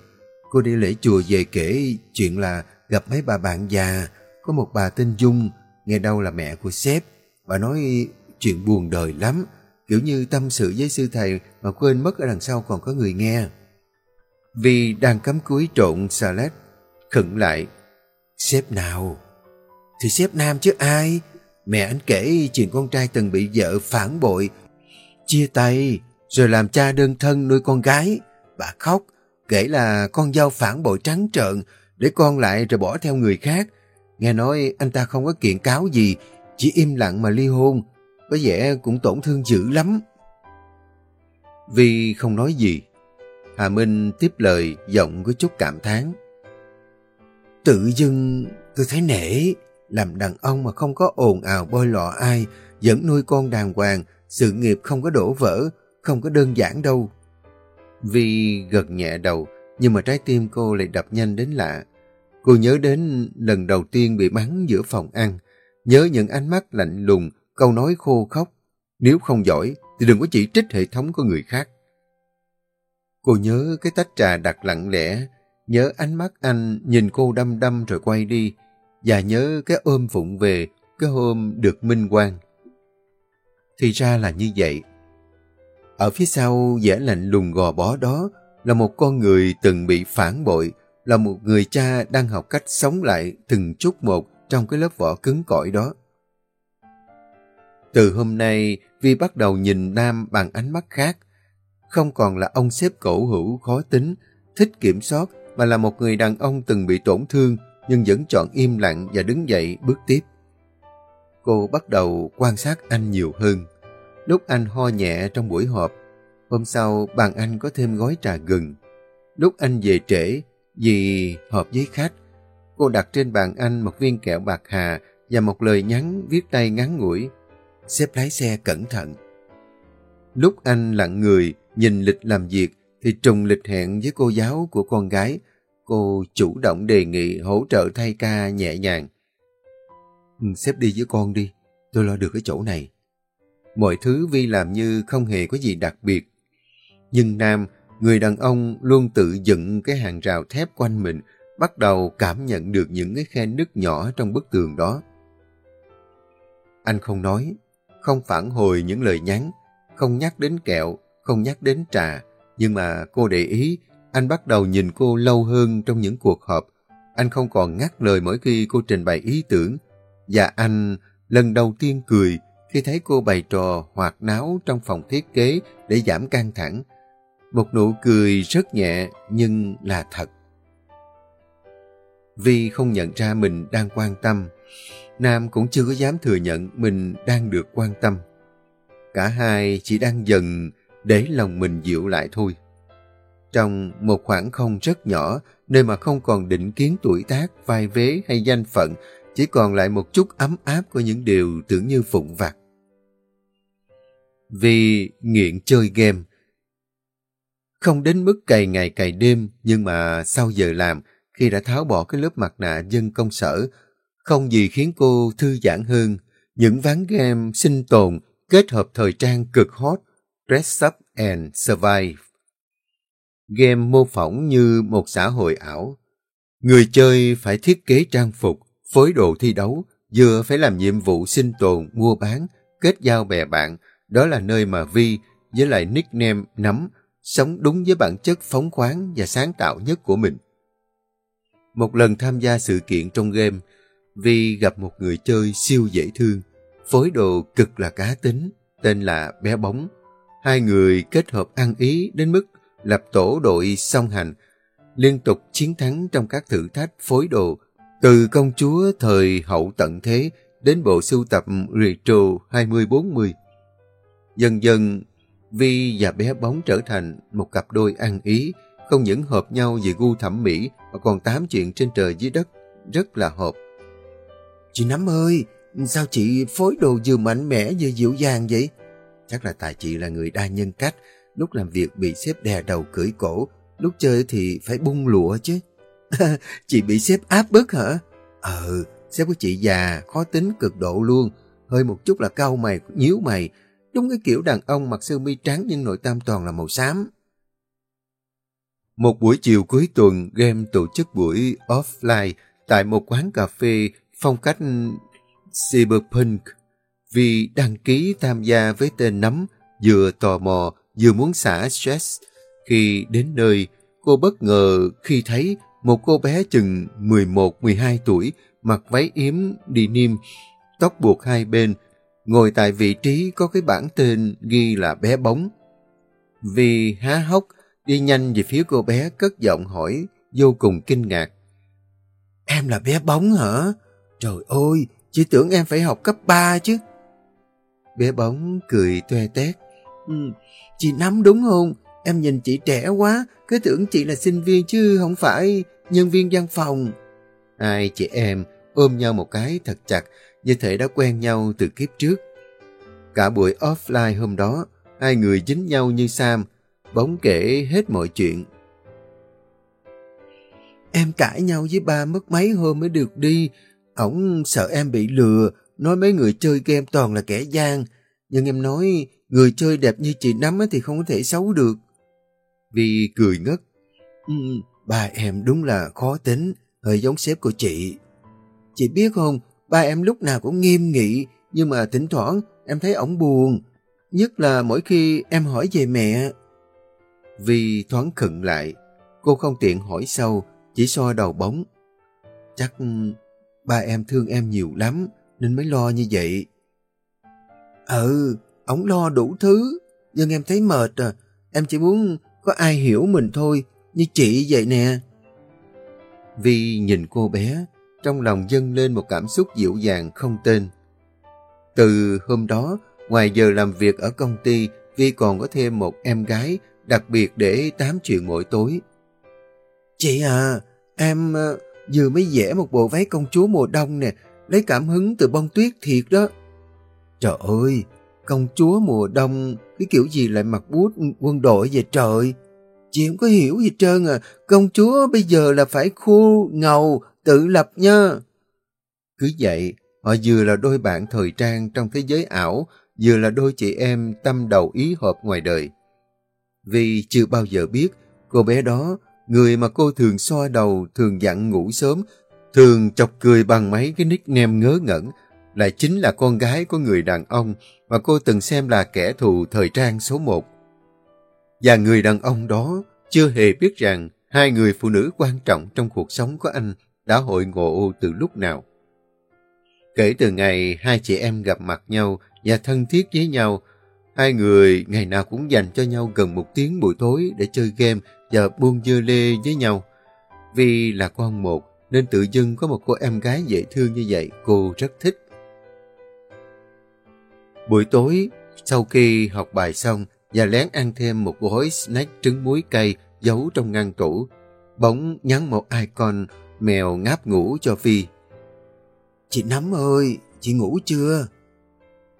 Cô đi lễ chùa về kể chuyện là gặp mấy bà bạn già, có một bà tên Dung, nghe đâu là mẹ của sếp. Bà nói chuyện buồn đời lắm, kiểu như tâm sự với sư thầy mà quên mất ở đằng sau còn có người nghe. Vì đang cắm cúi trộn salad, khẩn lại. Sếp nào? Thì sếp nam chứ ai? Mẹ anh kể chuyện con trai từng bị vợ phản bội, chia tay, rồi làm cha đơn thân nuôi con gái. Bà khóc, kể là con dâu phản bội trắng trợn, để con lại rồi bỏ theo người khác. Nghe nói anh ta không có kiện cáo gì, chỉ im lặng mà ly hôn, có vẻ cũng tổn thương dữ lắm. Vì không nói gì, Hà Minh tiếp lời giọng có chút cảm thán. Tự dưng tôi thấy nể, làm đàn ông mà không có ồn ào bôi lọ ai, vẫn nuôi con đàng hoàng, sự nghiệp không có đổ vỡ, không có đơn giản đâu. Vì gật nhẹ đầu, nhưng mà trái tim cô lại đập nhanh đến lạ. Cô nhớ đến lần đầu tiên bị bắn giữa phòng ăn, nhớ những ánh mắt lạnh lùng, câu nói khô khóc. Nếu không giỏi thì đừng có chỉ trích hệ thống của người khác. Cô nhớ cái tách trà đặt lặng lẽ, nhớ ánh mắt anh nhìn cô đăm đăm rồi quay đi, và nhớ cái ôm phụng về, cái hôm được minh quang. Thì ra là như vậy. Ở phía sau vẻ lạnh lùng gò bó đó là một con người từng bị phản bội, là một người cha đang học cách sống lại từng chút một trong cái lớp vỏ cứng cỏi đó. Từ hôm nay, Vi bắt đầu nhìn Nam bằng ánh mắt khác. Không còn là ông xếp cổ hữu khó tính, thích kiểm soát, mà là một người đàn ông từng bị tổn thương, nhưng vẫn chọn im lặng và đứng dậy bước tiếp. Cô bắt đầu quan sát anh nhiều hơn. Lúc anh ho nhẹ trong buổi họp, hôm sau bàn anh có thêm gói trà gừng. Lúc anh về trễ, vì họp với khách, cô đặt trên bàn anh một viên kẹo bạc hà và một lời nhắn viết tay ngắn ngủi xếp lái xe cẩn thận. Lúc anh lặng người, nhìn lịch làm việc, thì trùng lịch hẹn với cô giáo của con gái. Cô chủ động đề nghị hỗ trợ thay ca nhẹ nhàng. sếp xếp đi với con đi, tôi lo được cái chỗ này. Mọi thứ Vi làm như không hề có gì đặc biệt. Nhưng Nam, người đàn ông luôn tự dựng cái hàng rào thép quanh mình, bắt đầu cảm nhận được những cái khe nứt nhỏ trong bức tường đó. Anh không nói, không phản hồi những lời nhắn, không nhắc đến kẹo, không nhắc đến trà. Nhưng mà cô để ý, anh bắt đầu nhìn cô lâu hơn trong những cuộc họp. Anh không còn ngắt lời mỗi khi cô trình bày ý tưởng. Và anh lần đầu tiên cười khi thấy cô bày trò hoạt náo trong phòng thiết kế để giảm căng thẳng. Một nụ cười rất nhẹ nhưng là thật. Vi không nhận ra mình đang quan tâm. Nam cũng chưa có dám thừa nhận mình đang được quan tâm. Cả hai chỉ đang dần để lòng mình dịu lại thôi. Trong một khoảng không rất nhỏ, nơi mà không còn định kiến tuổi tác, vai vế hay danh phận, chỉ còn lại một chút ấm áp của những điều tưởng như phụng vặt. Vì nghiện chơi game, không đến mức cày ngày cày đêm, nhưng mà sau giờ làm, khi đã tháo bỏ cái lớp mặt nạ dân công sở, không gì khiến cô thư giãn hơn. Những ván game sinh tồn kết hợp thời trang cực hot, Dress Up and Survive. Game mô phỏng như một xã hội ảo. Người chơi phải thiết kế trang phục, phối đồ thi đấu, vừa phải làm nhiệm vụ sinh tồn, mua bán, kết giao bè bạn. Đó là nơi mà Vi với lại nickname Nắm sống đúng với bản chất phóng khoáng và sáng tạo nhất của mình. Một lần tham gia sự kiện trong game, Vi gặp một người chơi siêu dễ thương, phối đồ cực là cá tính, tên là Bé Bóng. Hai người kết hợp ăn ý đến mức lập tổ đội song hành, liên tục chiến thắng trong các thử thách phối đồ, từ công chúa thời hậu tận thế đến bộ sưu tập Retro 2040. Dần dần, Vi và bé bóng trở thành một cặp đôi ăn ý, không những hợp nhau về gu thẩm mỹ mà còn tám chuyện trên trời dưới đất, rất là hợp. Chị Nắm ơi, sao chị phối đồ vừa mạnh mẽ vừa dịu dàng vậy? Chắc là tại chị là người đa nhân cách, lúc làm việc bị xếp đè đầu cưỡi cổ, lúc chơi thì phải bung lụa chứ. chị bị xếp áp bức hả? Ừ, sếp của chị già, khó tính cực độ luôn, hơi một chút là cau mày, nhíu mày, đúng cái kiểu đàn ông mặc sơ mi trắng nhưng nội tam toàn là màu xám. Một buổi chiều cuối tuần, game tổ chức buổi offline tại một quán cà phê phong cách cyberpunk vì đăng ký tham gia với tên nắm vừa tò mò vừa muốn xả stress. Khi đến nơi, cô bất ngờ khi thấy một cô bé chừng 11-12 tuổi mặc váy yếm đi niêm, tóc buộc hai bên, ngồi tại vị trí có cái bảng tên ghi là bé bóng. Vì há hốc, đi nhanh về phía cô bé cất giọng hỏi, vô cùng kinh ngạc. Em là bé bóng hả? Trời ơi, chị tưởng em phải học cấp 3 chứ. Bé bóng cười toe tét. Ừ, chị nắm đúng không? Em nhìn chị trẻ quá, cứ tưởng chị là sinh viên chứ không phải nhân viên văn phòng. Hai chị em ôm nhau một cái thật chặt, như thể đã quen nhau từ kiếp trước. Cả buổi offline hôm đó, hai người dính nhau như Sam, bóng kể hết mọi chuyện. Em cãi nhau với ba mất mấy hôm mới được đi. Ổng sợ em bị lừa, nói mấy người chơi game toàn là kẻ gian. Nhưng em nói, người chơi đẹp như chị Nắm thì không có thể xấu được. Vì cười ngất. Ừ, ba em đúng là khó tính, hơi giống sếp của chị. Chị biết không, ba em lúc nào cũng nghiêm nghị, nhưng mà thỉnh thoảng em thấy ổng buồn. Nhất là mỗi khi em hỏi về mẹ. Vì thoáng khựng lại, cô không tiện hỏi sâu, chỉ so đầu bóng. Chắc ba em thương em nhiều lắm, nên mới lo như vậy. Ừ, ổng lo đủ thứ, nhưng em thấy mệt à. Em chỉ muốn có ai hiểu mình thôi, như chị vậy nè. Vi nhìn cô bé, trong lòng dâng lên một cảm xúc dịu dàng không tên. Từ hôm đó, ngoài giờ làm việc ở công ty, Vi còn có thêm một em gái, đặc biệt để tám chuyện mỗi tối. Chị à, em uh, vừa mới vẽ một bộ váy công chúa mùa đông nè, lấy cảm hứng từ bông tuyết thiệt đó. Trời ơi, công chúa mùa đông, cái kiểu gì lại mặc bút quân đội vậy trời? Chị không có hiểu gì trơn à, công chúa bây giờ là phải khu, ngầu, tự lập nha. Cứ vậy, họ vừa là đôi bạn thời trang trong thế giới ảo, vừa là đôi chị em tâm đầu ý hợp ngoài đời. Vì chưa bao giờ biết, cô bé đó, người mà cô thường xoa đầu, thường dặn ngủ sớm, thường chọc cười bằng mấy cái nickname ngớ ngẩn, lại chính là con gái của người đàn ông mà cô từng xem là kẻ thù thời trang số một. Và người đàn ông đó chưa hề biết rằng hai người phụ nữ quan trọng trong cuộc sống của anh đã hội ngộ từ lúc nào. Kể từ ngày hai chị em gặp mặt nhau và thân thiết với nhau, hai người ngày nào cũng dành cho nhau gần một tiếng buổi tối để chơi game và buông dơ lê với nhau. Vì là con một nên tự dưng có một cô em gái dễ thương như vậy cô rất thích. Buổi tối, sau khi học bài xong, và lén ăn thêm một gói snack trứng muối cây giấu trong ngăn tủ, bỗng nhắn một icon mèo ngáp ngủ cho Phi. Chị Nắm ơi, chị ngủ chưa?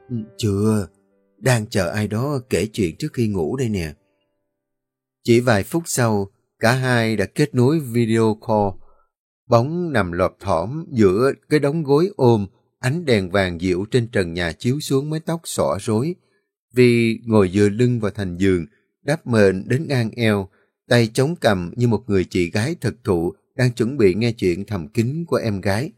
Ừ, chưa, đang chờ ai đó kể chuyện trước khi ngủ đây nè. Chỉ vài phút sau, cả hai đã kết nối video call. Bóng nằm lọt thỏm giữa cái đống gối ôm, ánh đèn vàng dịu trên trần nhà chiếu xuống mái tóc xõa rối. Vì ngồi dựa lưng vào thành giường, đắp mền đến ngang eo, tay chống cầm như một người chị gái thực thụ đang chuẩn bị nghe chuyện thầm kín của em gái.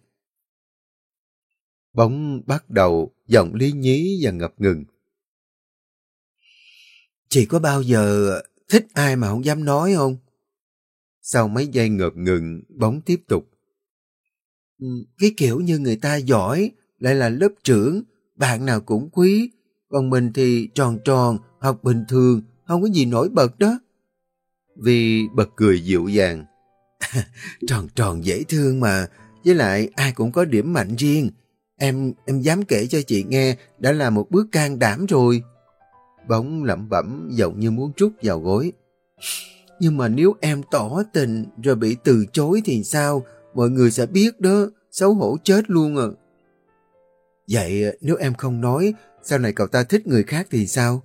Bóng bắt đầu, giọng lý nhí và ngập ngừng. Chị có bao giờ thích ai mà không dám nói không? Sau mấy giây ngợp ngừng, bóng tiếp tục. Ừ, cái kiểu như người ta giỏi, lại là lớp trưởng, bạn nào cũng quý, còn mình thì tròn tròn, học bình thường, không có gì nổi bật đó. Vì bật cười dịu dàng. tròn tròn dễ thương mà, với lại ai cũng có điểm mạnh riêng. Em em dám kể cho chị nghe đã là một bước can đảm rồi. Bóng lẩm bẩm giọng như muốn trút vào gối. Nhưng mà nếu em tỏ tình rồi bị từ chối thì sao? Mọi người sẽ biết đó, xấu hổ chết luôn à. Vậy nếu em không nói, sau này cậu ta thích người khác thì sao?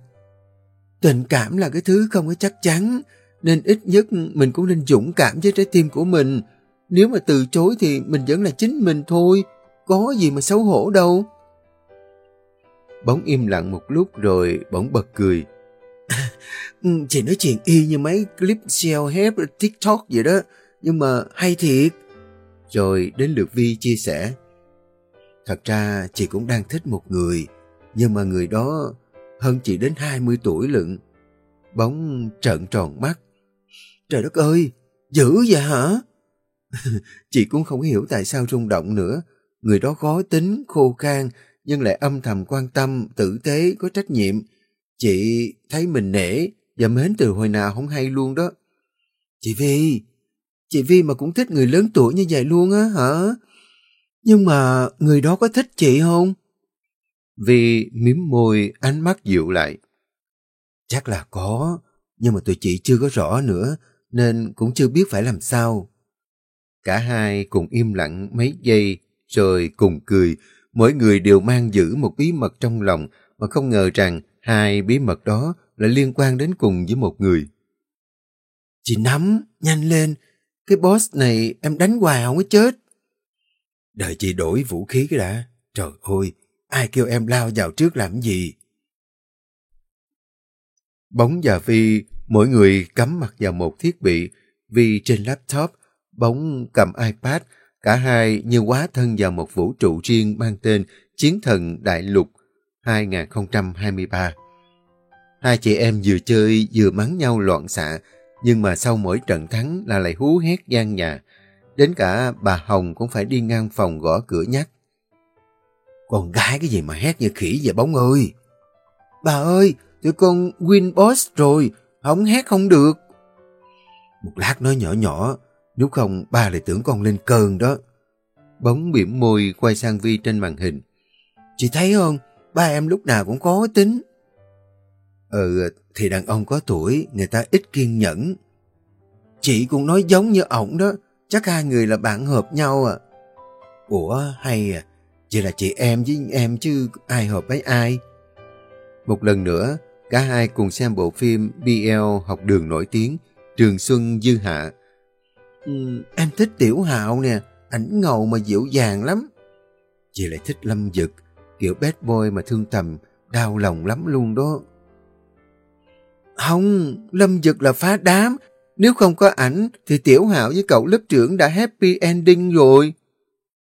Tình cảm là cái thứ không có chắc chắn, nên ít nhất mình cũng nên dũng cảm với trái tim của mình. Nếu mà từ chối thì mình vẫn là chính mình thôi, có gì mà xấu hổ đâu. Bóng im lặng một lúc rồi bỗng bật cười. Ừ, chị nói chuyện y như mấy clip self-help TikTok vậy đó, nhưng mà hay thiệt. Rồi đến lượt Vi chia sẻ. Thật ra chị cũng đang thích một người, nhưng mà người đó hơn chị đến 20 tuổi lận. Bóng trợn tròn mắt. Trời đất ơi, dữ vậy hả? chị cũng không hiểu tại sao rung động nữa. Người đó khó tính, khô khan, nhưng lại âm thầm quan tâm, tử tế, có trách nhiệm. Chị thấy mình nể và mến từ hồi nào không hay luôn đó. Chị Vi, chị Vi mà cũng thích người lớn tuổi như vậy luôn á hả? Nhưng mà người đó có thích chị không? Vi miếm môi, ánh mắt dịu lại. Chắc là có, nhưng mà tụi chị chưa có rõ nữa, nên cũng chưa biết phải làm sao. Cả hai cùng im lặng mấy giây, rồi cùng cười, mỗi người đều mang giữ một bí mật trong lòng mà không ngờ rằng hai bí mật đó lại liên quan đến cùng với một người. Chị nắm, nhanh lên, cái boss này em đánh hoài không có chết. Đợi chị đổi vũ khí cái đã. Trời ơi, ai kêu em lao vào trước làm gì? Bóng và Vi, mỗi người cắm mặt vào một thiết bị. Vi trên laptop, Bóng cầm iPad, Cả hai như quá thân vào một vũ trụ riêng mang tên Chiến thần Đại Lục 2023. Hai chị em vừa chơi vừa mắng nhau loạn xạ, nhưng mà sau mỗi trận thắng là lại hú hét gian nhà. Đến cả bà Hồng cũng phải đi ngang phòng gõ cửa nhắc. Con gái cái gì mà hét như khỉ vậy bóng ơi? Bà ơi, tụi con win boss rồi, không hét không được. Một lát nói nhỏ nhỏ, nếu không, ba lại tưởng con lên cơn đó. Bóng biểm môi quay sang Vi trên màn hình. Chị thấy không? Ba em lúc nào cũng có tính. Ừ, thì đàn ông có tuổi, người ta ít kiên nhẫn. Chị cũng nói giống như ổng đó. Chắc hai người là bạn hợp nhau à. Ủa, hay à. Chỉ là chị em với em chứ ai hợp với ai. Một lần nữa, cả hai cùng xem bộ phim BL học đường nổi tiếng Trường Xuân Dư Hạ Ừ, em thích Tiểu Hạo nè, ảnh ngầu mà dịu dàng lắm. Chị lại thích Lâm Dực, kiểu bad boy mà thương tầm, đau lòng lắm luôn đó. Không, Lâm Dực là phá đám. Nếu không có ảnh thì Tiểu Hạo với cậu lớp trưởng đã happy ending rồi.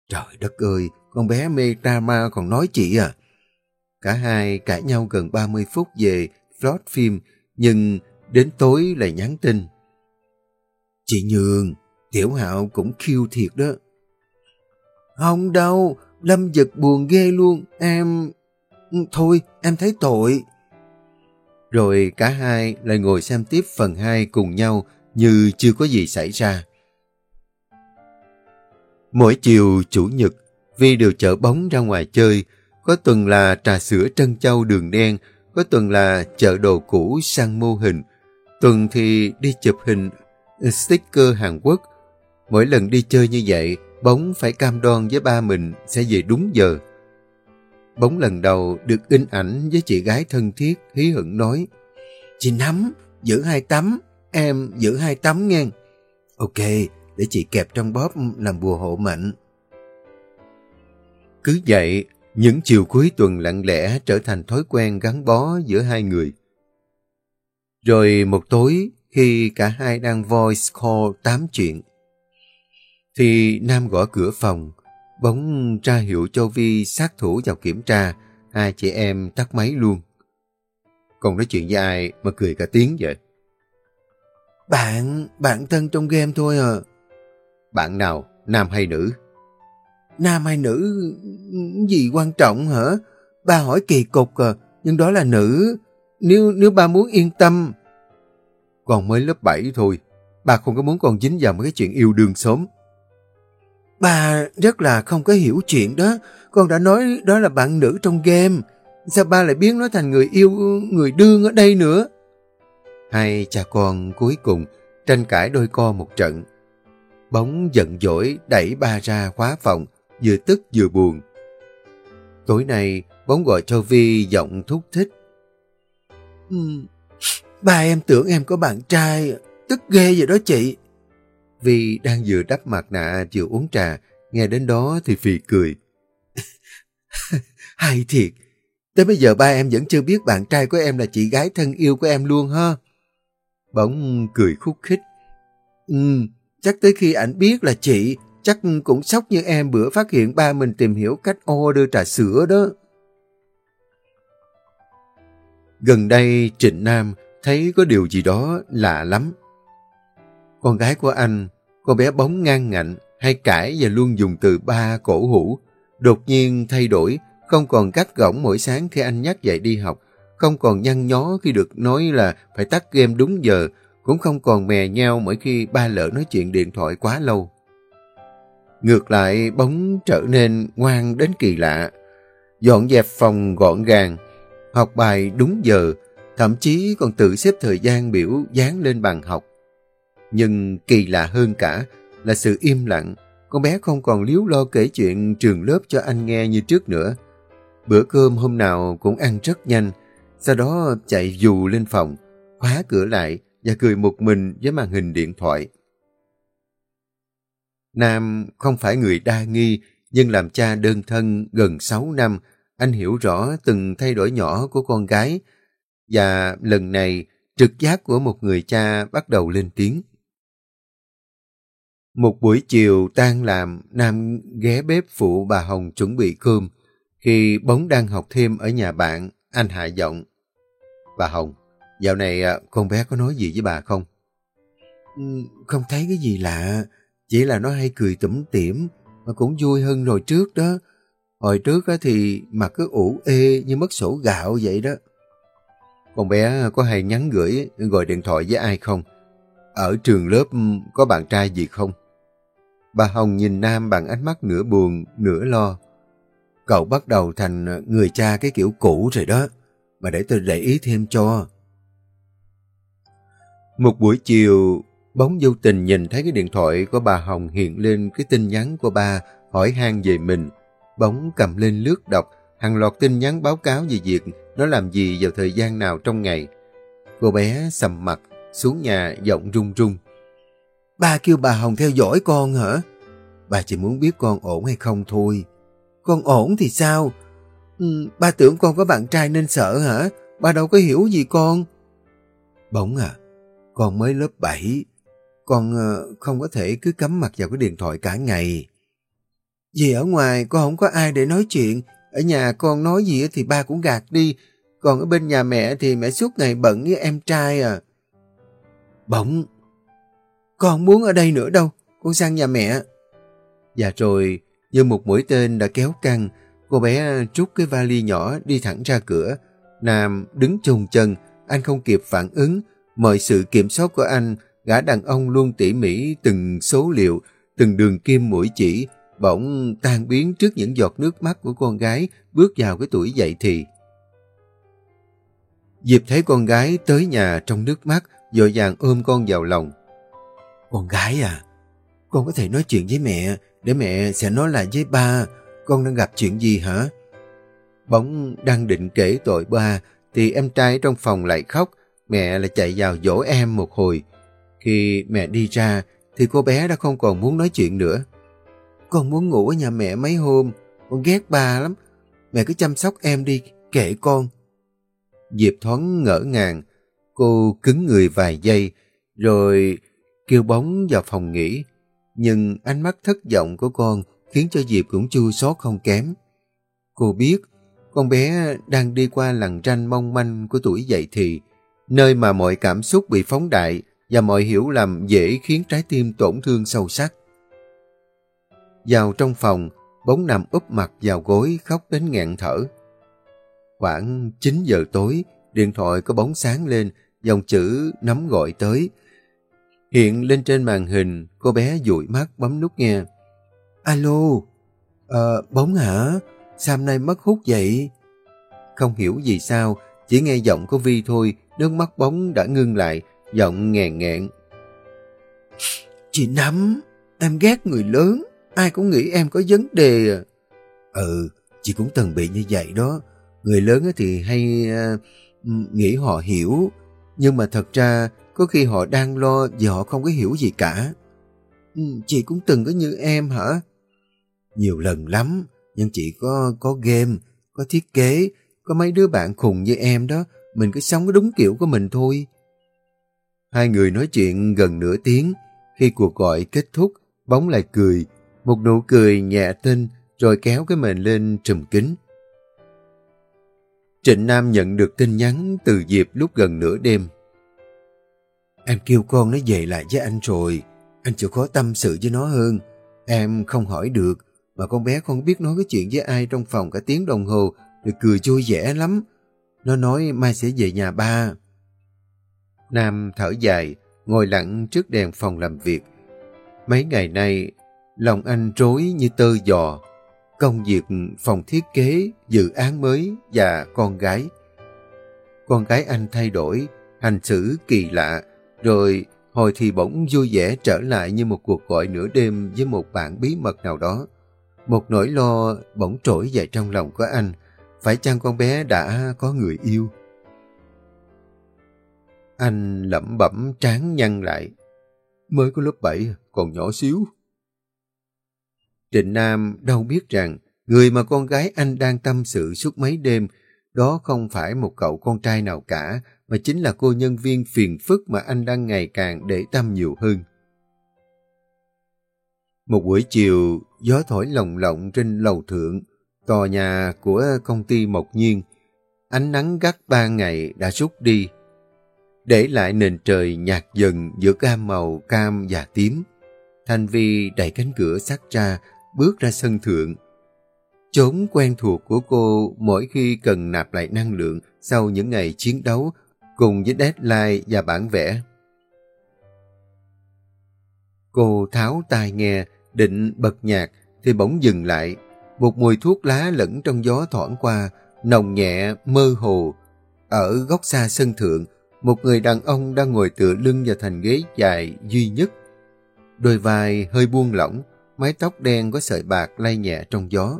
Trời đất ơi, con bé mê drama còn nói chị à. Cả hai cãi nhau gần 30 phút về plot phim, nhưng đến tối lại nhắn tin. Chị Nhường, Tiểu Hạo cũng khiêu thiệt đó. Không đâu, Lâm giật buồn ghê luôn, em... Ừ, thôi, em thấy tội. Rồi cả hai lại ngồi xem tiếp phần 2 cùng nhau như chưa có gì xảy ra. Mỗi chiều Chủ nhật, Vi đều chở bóng ra ngoài chơi. Có tuần là trà sữa trân châu đường đen, có tuần là chợ đồ cũ sang mô hình. Tuần thì đi chụp hình sticker Hàn Quốc. Mỗi lần đi chơi như vậy, bóng phải cam đoan với ba mình sẽ về đúng giờ. Bóng lần đầu được in ảnh với chị gái thân thiết, hí hửng nói Chị Nắm, giữ hai tấm, em giữ hai tấm nghe. Ok, để chị kẹp trong bóp làm bùa hộ mệnh. Cứ vậy, những chiều cuối tuần lặng lẽ trở thành thói quen gắn bó giữa hai người. Rồi một tối, khi cả hai đang voice call tám chuyện, thì Nam gõ cửa phòng, bóng ra hiệu cho Vi sát thủ vào kiểm tra, hai chị em tắt máy luôn. Còn nói chuyện với ai mà cười cả tiếng vậy? Bạn, bạn thân trong game thôi à. Bạn nào, nam hay nữ? Nam hay nữ, gì quan trọng hả? Ba hỏi kỳ cục à, nhưng đó là nữ. Nếu nếu ba muốn yên tâm. Còn mới lớp 7 thôi, bà không có muốn con dính vào mấy cái chuyện yêu đương sớm. bà rất là không có hiểu chuyện đó. Con đã nói đó là bạn nữ trong game. Sao ba lại biến nó thành người yêu, người đương ở đây nữa? Hai cha con cuối cùng tranh cãi đôi co một trận. Bóng giận dỗi đẩy ba ra khóa phòng, vừa tức vừa buồn. Tối nay, bóng gọi cho Vi giọng thúc thích. Ừ, ba em tưởng em có bạn trai, tức ghê vậy đó chị. Vi đang vừa đắp mặt nạ vừa uống trà, nghe đến đó thì phì cười. Hay thiệt, tới bây giờ ba em vẫn chưa biết bạn trai của em là chị gái thân yêu của em luôn ha. Bỗng cười khúc khích. Ừ, chắc tới khi ảnh biết là chị, chắc cũng sốc như em bữa phát hiện ba mình tìm hiểu cách order trà sữa đó. Gần đây Trịnh Nam thấy có điều gì đó lạ lắm. Con gái của anh, con bé bóng ngang ngạnh, hay cãi và luôn dùng từ ba cổ hủ, đột nhiên thay đổi, không còn cắt gỏng mỗi sáng khi anh nhắc dậy đi học, không còn nhăn nhó khi được nói là phải tắt game đúng giờ, cũng không còn mè nhau mỗi khi ba lỡ nói chuyện điện thoại quá lâu. Ngược lại, bóng trở nên ngoan đến kỳ lạ. Dọn dẹp phòng gọn gàng, học bài đúng giờ, thậm chí còn tự xếp thời gian biểu dán lên bàn học. Nhưng kỳ lạ hơn cả là sự im lặng, con bé không còn liếu lo kể chuyện trường lớp cho anh nghe như trước nữa. Bữa cơm hôm nào cũng ăn rất nhanh, sau đó chạy dù lên phòng, khóa cửa lại và cười một mình với màn hình điện thoại. Nam không phải người đa nghi, nhưng làm cha đơn thân gần 6 năm, anh hiểu rõ từng thay đổi nhỏ của con gái. Và lần này, trực giác của một người cha bắt đầu lên tiếng. Một buổi chiều tan làm, Nam ghé bếp phụ bà Hồng chuẩn bị cơm. Khi bóng đang học thêm ở nhà bạn, anh hạ giọng. Bà Hồng, dạo này à, con bé có nói gì với bà không? Ừ, không thấy cái gì lạ, chỉ là nó hay cười tủm tỉm, mà cũng vui hơn rồi trước đó. Hồi trước thì mặt cứ ủ ê như mất sổ gạo vậy đó. Con bé có hay nhắn gửi, gọi điện thoại với ai không? Ở trường lớp ừ, có bạn trai gì không? Bà Hồng nhìn Nam bằng ánh mắt nửa buồn, nửa lo. Cậu bắt đầu thành người cha cái kiểu cũ rồi đó, mà để tôi để ý thêm cho. Một buổi chiều, bóng vô tình nhìn thấy cái điện thoại của bà Hồng hiện lên cái tin nhắn của ba hỏi han về mình. Bóng cầm lên lướt đọc, hàng loạt tin nhắn báo cáo về việc nó làm gì vào thời gian nào trong ngày. Cô bé sầm mặt, xuống nhà giọng run run. Ba kêu bà Hồng theo dõi con hả? Bà chỉ muốn biết con ổn hay không thôi. Con ổn thì sao? Ừ, ba tưởng con có bạn trai nên sợ hả? Ba đâu có hiểu gì con. Bỗng à, con mới lớp 7. Con ờ, không có thể cứ cắm mặt vào cái điện thoại cả ngày. Vì ở ngoài con không có ai để nói chuyện. Ở nhà con nói gì thì ba cũng gạt đi. Còn ở bên nhà mẹ thì mẹ suốt ngày bận với em trai à. Bỗng, con muốn ở đây nữa đâu, con sang nhà mẹ. Dạ rồi, như một mũi tên đã kéo căng, cô bé trút cái vali nhỏ đi thẳng ra cửa. Nam đứng trùng chân, anh không kịp phản ứng. Mọi sự kiểm soát của anh, gã đàn ông luôn tỉ mỉ từng số liệu, từng đường kim mũi chỉ, bỗng tan biến trước những giọt nước mắt của con gái bước vào cái tuổi dậy thì. Diệp thấy con gái tới nhà trong nước mắt, dội vàng ôm con vào lòng. Con gái à, con có thể nói chuyện với mẹ, để mẹ sẽ nói lại với ba, con đang gặp chuyện gì hả? Bỗng đang định kể tội ba, thì em trai trong phòng lại khóc, mẹ lại chạy vào dỗ em một hồi. Khi mẹ đi ra, thì cô bé đã không còn muốn nói chuyện nữa. Con muốn ngủ ở nhà mẹ mấy hôm, con ghét ba lắm. Mẹ cứ chăm sóc em đi, kệ con. Diệp thoáng ngỡ ngàng, cô cứng người vài giây, rồi kêu bóng vào phòng nghỉ. Nhưng ánh mắt thất vọng của con khiến cho Diệp cũng chua xót không kém. Cô biết, con bé đang đi qua lằn ranh mong manh của tuổi dậy thì, nơi mà mọi cảm xúc bị phóng đại và mọi hiểu lầm dễ khiến trái tim tổn thương sâu sắc. Vào trong phòng, bóng nằm úp mặt vào gối khóc đến nghẹn thở. Khoảng 9 giờ tối, điện thoại có bóng sáng lên, dòng chữ nắm gọi tới. Hiện lên trên màn hình, cô bé dụi mắt bấm nút nghe. Alo, ờ, bóng hả? Sao hôm nay mất hút vậy? Không hiểu gì sao, chỉ nghe giọng của Vi thôi, nước mắt bóng đã ngưng lại, giọng nghèn nghẹn. Chị Nắm, em ghét người lớn, ai cũng nghĩ em có vấn đề à. Ừ, chị cũng từng bị như vậy đó. Người lớn thì hay uh, nghĩ họ hiểu, nhưng mà thật ra có khi họ đang lo và họ không có hiểu gì cả. Ừ, chị cũng từng có như em hả? Nhiều lần lắm, nhưng chị có có game, có thiết kế, có mấy đứa bạn khùng như em đó, mình cứ sống đúng kiểu của mình thôi. Hai người nói chuyện gần nửa tiếng, khi cuộc gọi kết thúc, bóng lại cười, một nụ cười nhẹ tinh rồi kéo cái mền lên trùm kính. Trịnh Nam nhận được tin nhắn từ Diệp lúc gần nửa đêm. Em kêu con nó về lại với anh rồi, anh chịu khó tâm sự với nó hơn. Em không hỏi được, mà con bé không biết nói cái chuyện với ai trong phòng cả tiếng đồng hồ, rồi cười vui vẻ lắm. Nó nói mai sẽ về nhà ba. Nam thở dài, ngồi lặng trước đèn phòng làm việc. Mấy ngày nay, lòng anh rối như tơ giò. Công việc phòng thiết kế, dự án mới và con gái. Con gái anh thay đổi, hành xử kỳ lạ, rồi hồi thì bỗng vui vẻ trở lại như một cuộc gọi nửa đêm với một bạn bí mật nào đó. Một nỗi lo bỗng trỗi dậy trong lòng của anh, phải chăng con bé đã có người yêu? Anh lẩm bẩm tráng nhăn lại. Mới có lớp 7, còn nhỏ xíu. Trịnh Nam đâu biết rằng người mà con gái anh đang tâm sự suốt mấy đêm đó không phải một cậu con trai nào cả mà chính là cô nhân viên phiền phức mà anh đang ngày càng để tâm nhiều hơn. Một buổi chiều, gió thổi lồng lộng trên lầu thượng, tòa nhà của công ty Mộc Nhiên. Ánh nắng gắt ba ngày đã rút đi, để lại nền trời nhạt dần giữa cam màu cam và tím. Thanh Vi đẩy cánh cửa sắt ra, bước ra sân thượng. Chốn quen thuộc của cô mỗi khi cần nạp lại năng lượng sau những ngày chiến đấu cùng với deadline và bản vẽ. Cô tháo tai nghe, định bật nhạc thì bỗng dừng lại. Một mùi thuốc lá lẫn trong gió thoảng qua, nồng nhẹ, mơ hồ. Ở góc xa sân thượng, một người đàn ông đang ngồi tựa lưng vào thành ghế dài duy nhất. Đôi vai hơi buông lỏng, mái tóc đen có sợi bạc lay nhẹ trong gió.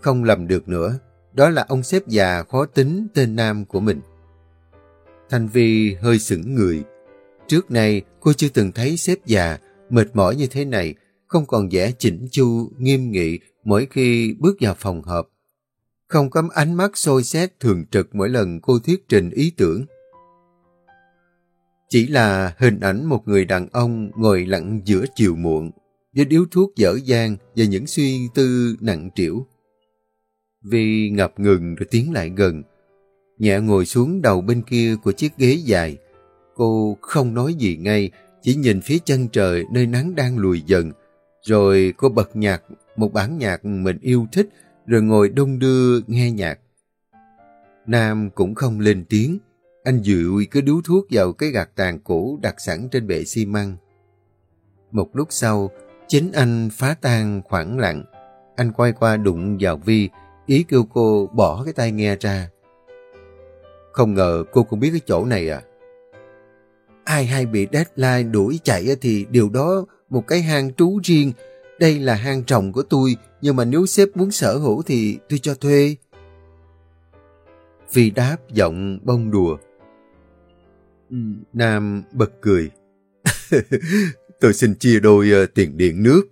Không lầm được nữa, đó là ông xếp già khó tính tên nam của mình. Thanh Vi hơi sững người. Trước nay cô chưa từng thấy xếp già mệt mỏi như thế này, không còn vẻ chỉnh chu, nghiêm nghị mỗi khi bước vào phòng họp. Không có ánh mắt sôi xét thường trực mỗi lần cô thuyết trình ý tưởng. Chỉ là hình ảnh một người đàn ông ngồi lặng giữa chiều muộn, với điếu thuốc dở dang và những suy tư nặng trĩu. Vi ngập ngừng rồi tiến lại gần, nhẹ ngồi xuống đầu bên kia của chiếc ghế dài. Cô không nói gì ngay, chỉ nhìn phía chân trời nơi nắng đang lùi dần. Rồi cô bật nhạc, một bản nhạc mình yêu thích, rồi ngồi đông đưa nghe nhạc. Nam cũng không lên tiếng, anh dịu cứ đú thuốc vào cái gạt tàn cũ đặt sẵn trên bệ xi măng. Một lúc sau, Chính anh phá tan khoảng lặng. Anh quay qua đụng vào Vi, ý kêu cô bỏ cái tai nghe ra. Không ngờ cô cũng biết cái chỗ này à? Ai hay bị deadline đuổi chạy thì điều đó một cái hang trú riêng. Đây là hang trồng của tôi, nhưng mà nếu sếp muốn sở hữu thì tôi cho thuê. Vi đáp giọng bông đùa. Nam bật cười. tôi xin chia đôi uh, tiền điện nước.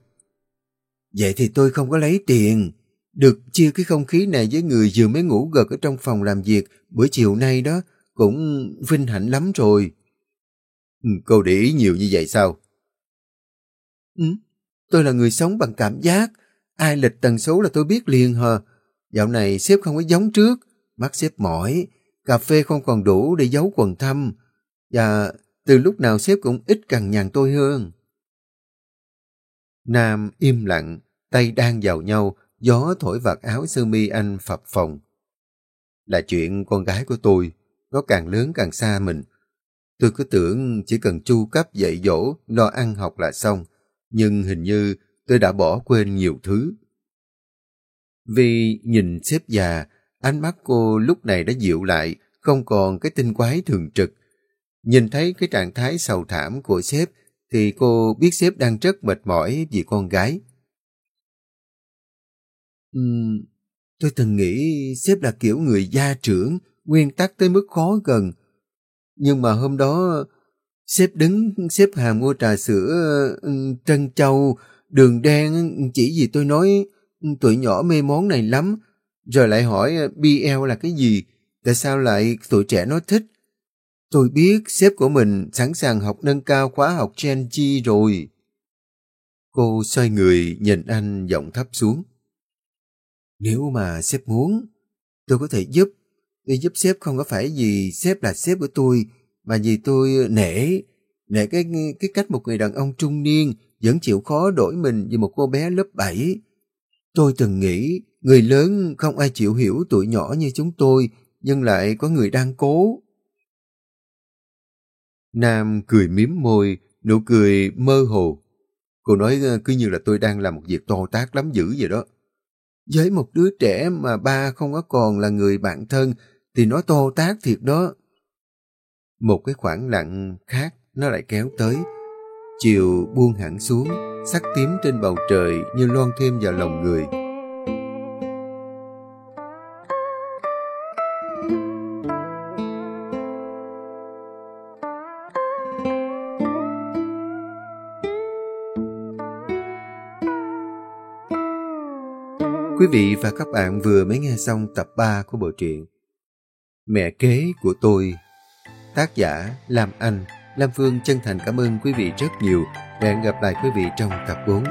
Vậy thì tôi không có lấy tiền. Được chia cái không khí này với người vừa mới ngủ gật ở trong phòng làm việc bữa chiều nay đó cũng vinh hạnh lắm rồi. Ừ, cô để ý nhiều như vậy sao? Ừ, tôi là người sống bằng cảm giác. Ai lịch tần số là tôi biết liền hờ. Dạo này sếp không có giống trước. Mắt sếp mỏi. Cà phê không còn đủ để giấu quần thâm. Và từ lúc nào sếp cũng ít cằn nhằn tôi hơn. Nam im lặng, tay đang vào nhau, gió thổi vạt áo sơ mi anh phập phồng. Là chuyện con gái của tôi, nó càng lớn càng xa mình. Tôi cứ tưởng chỉ cần chu cấp dạy dỗ, lo ăn học là xong, nhưng hình như tôi đã bỏ quên nhiều thứ. Vì nhìn sếp già, ánh mắt cô lúc này đã dịu lại, không còn cái tinh quái thường trực. Nhìn thấy cái trạng thái sầu thảm của sếp, thì cô biết sếp đang rất mệt mỏi vì con gái. Uhm, tôi từng nghĩ sếp là kiểu người gia trưởng, nguyên tắc tới mức khó gần. Nhưng mà hôm đó, sếp đứng xếp hàng mua trà sữa trân châu, đường đen chỉ vì tôi nói tuổi nhỏ mê món này lắm, rồi lại hỏi BL là cái gì, tại sao lại tuổi trẻ nó thích. Tôi biết sếp của mình sẵn sàng học nâng cao khóa học Gen G rồi. Cô xoay người nhìn anh giọng thấp xuống. Nếu mà sếp muốn, tôi có thể giúp. Tôi giúp sếp không có phải vì sếp là sếp của tôi, mà vì tôi nể, nể cái cái cách một người đàn ông trung niên vẫn chịu khó đổi mình vì một cô bé lớp 7. Tôi từng nghĩ người lớn không ai chịu hiểu tuổi nhỏ như chúng tôi, nhưng lại có người đang cố. Nam cười miếm môi, nụ cười mơ hồ. Cô nói ờ, cứ như là tôi đang làm một việc to tác lắm dữ vậy đó. Với một đứa trẻ mà ba không có còn là người bạn thân thì nó to tác thiệt đó. Một cái khoảng lặng khác nó lại kéo tới. Chiều buông hẳn xuống, sắc tím trên bầu trời như loan thêm vào lòng người. Quý vị và các bạn vừa mới nghe xong tập 3 của bộ truyện Mẹ kế của tôi. Tác giả Lam Anh. Lam Phương chân thành cảm ơn quý vị rất nhiều. Và hẹn gặp lại quý vị trong tập 4